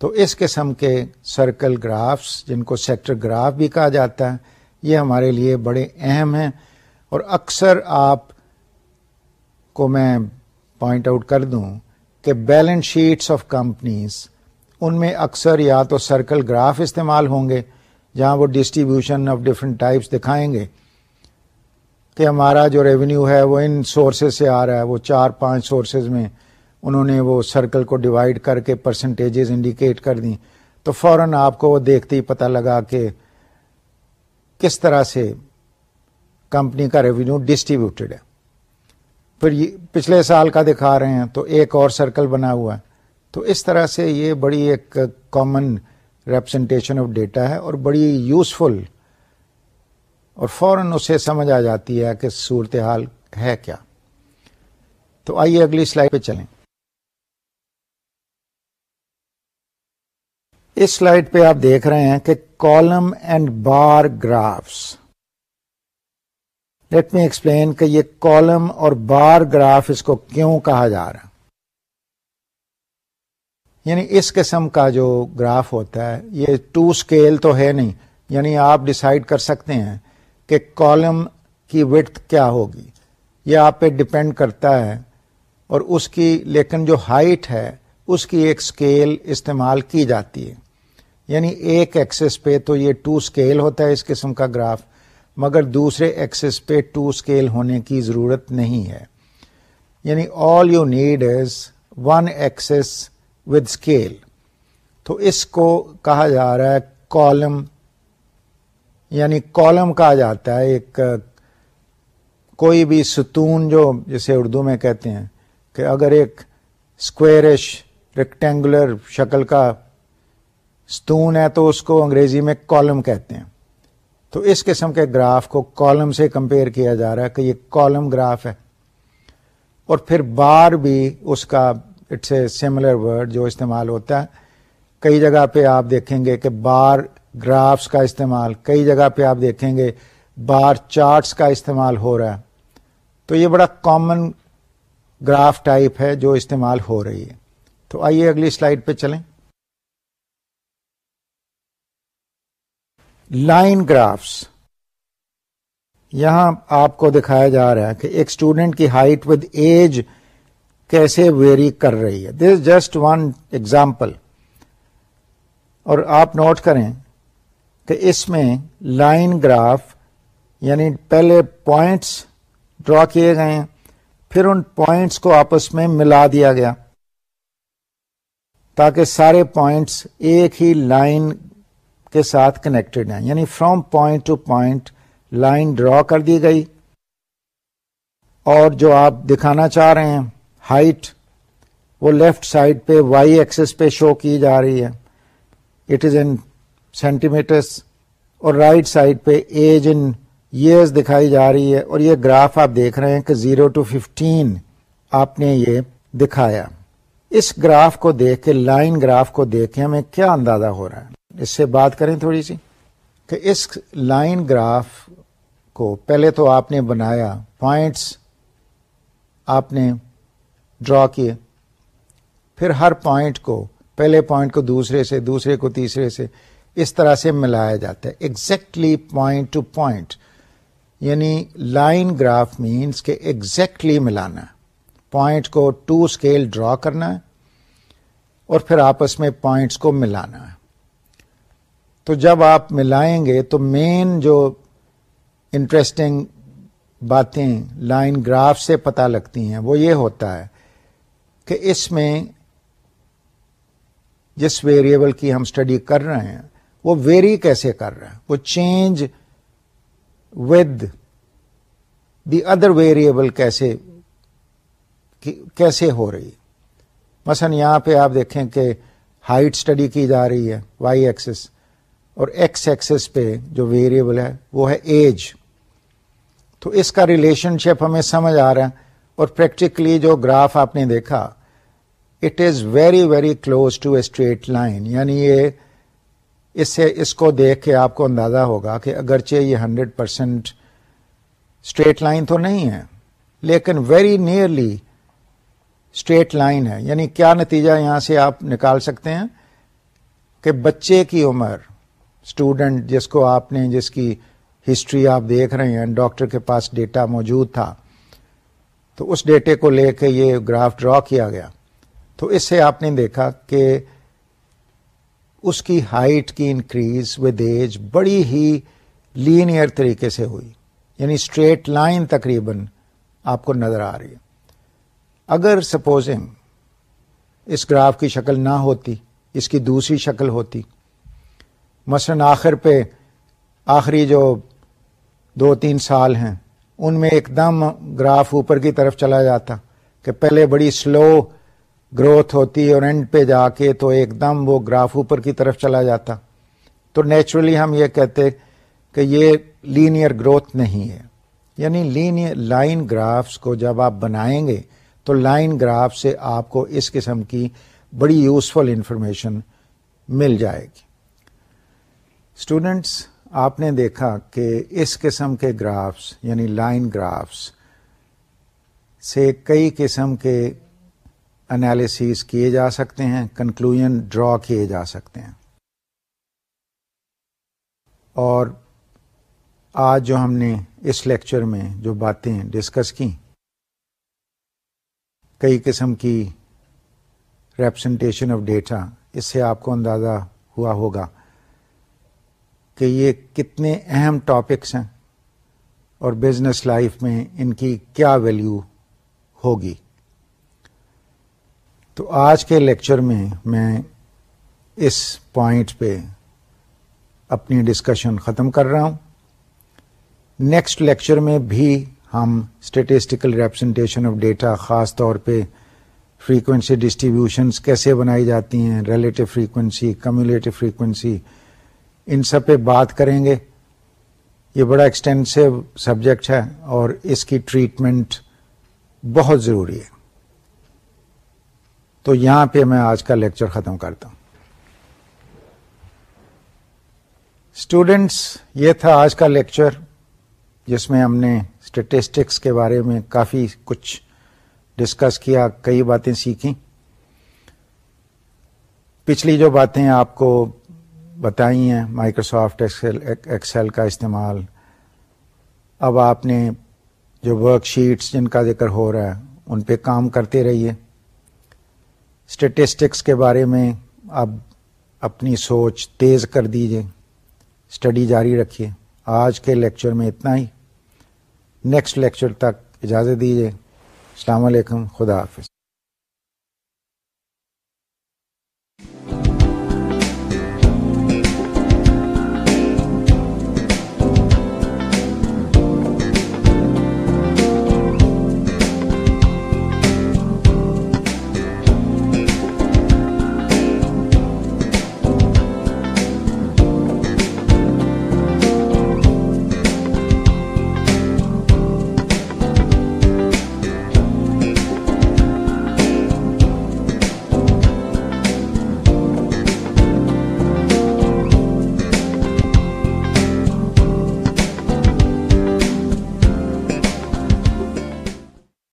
تو اس قسم کے سرکل گرافس جن کو سیکٹر گراف بھی کہا جاتا ہے یہ ہمارے لیے بڑے اہم ہیں اور اکثر آپ کو میں پوائنٹ آؤٹ کر دوں کہ بیلنس شیٹس آف کمپنیز ان میں اکثر یا تو سرکل گراف استعمال ہوں گے جہاں وہ ڈسٹریبیوشن آف ڈفرنٹ ٹائپس دکھائیں گے کہ ہمارا جو ریونیو ہے وہ ان سورسز سے آ رہا ہے، وہ چار پانچ سورسز میں انہوں نے وہ سرکل کو ڈیوائڈ کر کے پرسنٹیجز انڈیکیٹ کر دیں۔ تو فوراً آپ کو وہ دیکھتے ہی پتہ لگا کہ کس طرح سے کمپنی کا ریونیو ڈسٹریبیوٹیڈ ہے۔ پھر پچھلے سال کا دکھا رہے ہیں تو ایک اور سرکل بنا ہوا ہے۔ تو اس طرح سے یہ بڑی ایک کامن ریپرزنٹیشن آف ڈیٹا ہے اور بڑی یوزفل اور فوراً اسے سمجھ آ جاتی ہے کہ صورتحال ہے کیا۔ تو آئیے اگلی سلائڈ پہ چلیں۔ اس سلائڈ پہ آپ دیکھ رہے ہیں کہ column and bar graphs let me explain کہ یہ کالم اور بار گراف اس کو کیوں کہا جا رہا یعنی اس قسم کا جو گراف ہوتا ہے، یہ ٹو اسکیل تو ہے نہیں یعنی آپ ڈسائڈ کر سکتے ہیں کہ کالم کی وڈھ کیا ہوگی؟ یہ آپ پہ ڈپینڈ کرتا ہے اور اس کی، لیکن جو ہائٹ ہے، اس کی ایک اسکیل استعمال کی جاتی ہے۔ یعنی ایک ایکسس پہ تو یہ ٹو اسکیل ہوتا ہے اس قسم کا گراف مگر دوسرے ایکسس پہ ٹو اسکیل ہونے کی ضرورت نہیں ہے۔ یعنی all you need is one axis with scale تو اس کو کہا جا رہا ہے کالم یعنی کالم کہا جاتا ہے، ایک، کوئی بھی ستون جو جسے اردو میں کہتے ہیں، کہ اگر ایک اسکویرش ریکٹینگولر شکل کا ستون ہے تو اس کو انگریزی میں کالم کہتے ہیں۔ تو اس قسم کے گراف کو کالم سے کمپیئر کیا جا رہا ہے کہ یہ کالم گراف ہے۔ اور پھر بار بھی اس کا، اٹس اے سملر ورڈ جو استعمال ہوتا ہے۔ کئی جگہ پہ آپ دیکھیں گے کہ بار گرافس کا استعمال، کئی جگہ پہ آپ دیکھیں گے بار چارٹس کا استعمال ہو رہا ہے۔ تو یہ بڑا کامن گراف ٹائپ ہے جو استعمال ہو رہی ہے۔ تو آئیے اگلی سلائڈ پہ چلیں۔ لائن گرافس یہاں آپ کو دکھایا جا رہا ہے کہ ایک اسٹوڈنٹ کی ہائٹ ود ایج کیسے ویری کر رہی ہے۔ دس جسٹ ون ایگزامپل اور آپ نوٹ کریں کہ اس میں لائن گراف یعنی پہلے پوائنٹس ڈرا کیے گئے ہیں، پھر ان پوائنٹس کو آپس میں ملا دیا گیا تاکہ سارے پوائنٹس ایک ہی لائن کے ساتھ کنیکٹڈ ہیں۔ یعنی from point to point line draw کر دی گئی۔ اور جو آپ دکھانا چاہ رہے ہیں ہائٹ وہ لیفٹ سائڈ پہ وائی ایکسس پہ شو کی جا رہی ہے۔ It is in centi mattress اور رائٹ سائڈ پہ ایج ان ایئرز دکھائی جا رہی ہے اور یہ گراف آپ دیکھ رہے ہیں کہ زیرو ٹو ففٹین آپ نے یہ دکھایا۔ اس گراف کو دیکھ کے، لائن گراف کو دیکھ کے ہمیں کیا اندازہ ہو رہا ہے؟ اس سے بات کریں تھوڑی سی کہ اس لائن گراف کو پہلے تو آپ نے بنایا پوائنٹس، آپ نے ڈرا کیے۔ پھر ہر پوائنٹ کو، پہلے پوائنٹ کو دوسرے سے، دوسرے کو تیسرے سے اس طرح سے ملایا جاتا ہے. ایگزیکٹلی پوائنٹ ٹو پوائنٹ یعنی لائن گراف مینس کہ ایگزیکٹلی ملانا. پوائنٹ کو ٹو اسکیل ڈرا کرنا ہے اور پھر آپس میں پوائنٹس کو ملانا. ہے تو جب آپ ملائیں گے تو مین جو انٹرسٹنگ باتیں لائن گراف سے پتہ لگتی ہیں وہ یہ ہوتا ہے کہ اس میں جس ویریبل کی ہم اسٹڈی کر رہے ہیں وہ ویری کیسے کر رہا ہے؟ وہ change with the other variable کیسے کیسے ہو رہی مثلا یہاں پہ آپ دیکھیں کہ ہائٹ اسٹڈی کی جا رہی ہے وائی ایکسس اور ایکس ایکسس پہ جو ویریبل ہے، وہ ہے ایج تو اس کا ریلیشن شپ ہمیں سمجھ آ رہا ہے، اور پریکٹیکلی جو گراف آپ نے دیکھا it is very very close to a straight line یعنی یہ اس سے اس کو دیکھ کے آپ کو اندازہ ہوگا کہ اگرچہ یہ ہنڈریڈ پرسینٹ اسٹریٹ لائن تو نہیں ہے، لیکن ویری نیئرلی اسٹریٹ لائن ہے۔ یعنی کیا نتیجہ یہاں سے آپ نکال سکتے ہیں؟ کہ بچے کی عمر اسٹوڈنٹ جس کو آپ نے، جس کی ہسٹری آپ دیکھ رہے ہیں ڈاکٹر کے پاس ڈیٹا موجود تھا، تو اس ڈیٹے کو لے کے یہ گراف ڈرا کیا گیا۔ تو اس سے آپ نے دیکھا کہ اس کی ہائٹ کی انکریز ود ایج بڑی ہی لینئر طریقے سے ہوئی۔ یعنی اسٹریٹ لائن تقریباً آپ کو نظر آ رہی ہے۔ اگر سپوزنگ اس گراف کی شکل نہ ہوتی، اس کی دوسری شکل ہوتی، مثلا آخر پہ آخری جو دو تین سال ہیں، ان میں ایک دم گراف اوپر کی طرف چلا جاتا کہ پہلے بڑی سلو گروتھ ہوتی اور اینڈ پہ جا کے تو ایک دم وہ گراف اوپر کی طرف چلا جاتا۔ تو نیچرلی ہم یہ کہتے کہ یہ لینئر گروتھ نہیں ہے۔ یعنی لینئر لائن گرافس کو جب آپ بنائیں گے تو لائن گراف سے آپ کو اس قسم کی بڑی یوزفل انفارمیشن مل جائے گی۔ اسٹوڈینٹس آپ نے دیکھا کہ اس قسم کے گرافس یعنی لائن گرافس سے کئی قسم کے انالیسیز کیے جا سکتے ہیں کنکلوژ ڈرا کیے جا سکتے ہیں۔ اور آج جو ہم نے اس لیکچر میں جو باتیں ڈسکس کی کئی قسم کی ریپرزنٹیشن آف ڈیٹا اس سے آپ کو اندازہ ہوا ہوگا کہ یہ کتنے اہم ٹاپکس ہیں اور بزنس لائف میں ان کی کیا ویلیو ہوگی۔ تو آج کے لیکچر میں میں اس پوائنٹ پہ اپنی ڈسکشن ختم کر رہا ہوں۔ نیکسٹ لیکچر میں بھی ہم اسٹیٹسٹیکل ریپرزنٹیشن آف ڈیٹا خاص طور پہ فریکوینسی ڈسٹریبیوشنس کیسے بنائی جاتی ہیں ریلیٹو فریکوینسی کمیولیٹو فریکوینسی ان سب پہ بات کریں گے۔ یہ بڑا ایکسٹینسو سبجیکٹ ہے اور اس کی ٹریٹمنٹ بہت ضروری ہے۔ تو یہاں پہ میں آج کا لیکچر ختم کرتا ہوں۔ اسٹوڈینٹس یہ تھا آج کا لیکچر جس میں ہم نے اسٹیٹسٹکس کے بارے میں کافی کچھ ڈسکس کیا، کئی باتیں سیکھیں۔ پچھلی جو باتیں آپ کو بتائی ہیں مائکروسافٹ ایکسل کا استعمال۔ اب آپ نے جو ورک شیٹس جن کا ذکر ہو رہا ہے، ان پہ کام کرتے رہیے۔ اسٹیٹسٹکس کے بارے میں اب اپنی سوچ تیز کر دیجیے اسٹڈی جاری رکھیے۔ آج کے لیکچر میں اتنا ہی۔ نیکسٹ لیکچر تک اجازت دیجیے السلام علیکم، خدا حافظ۔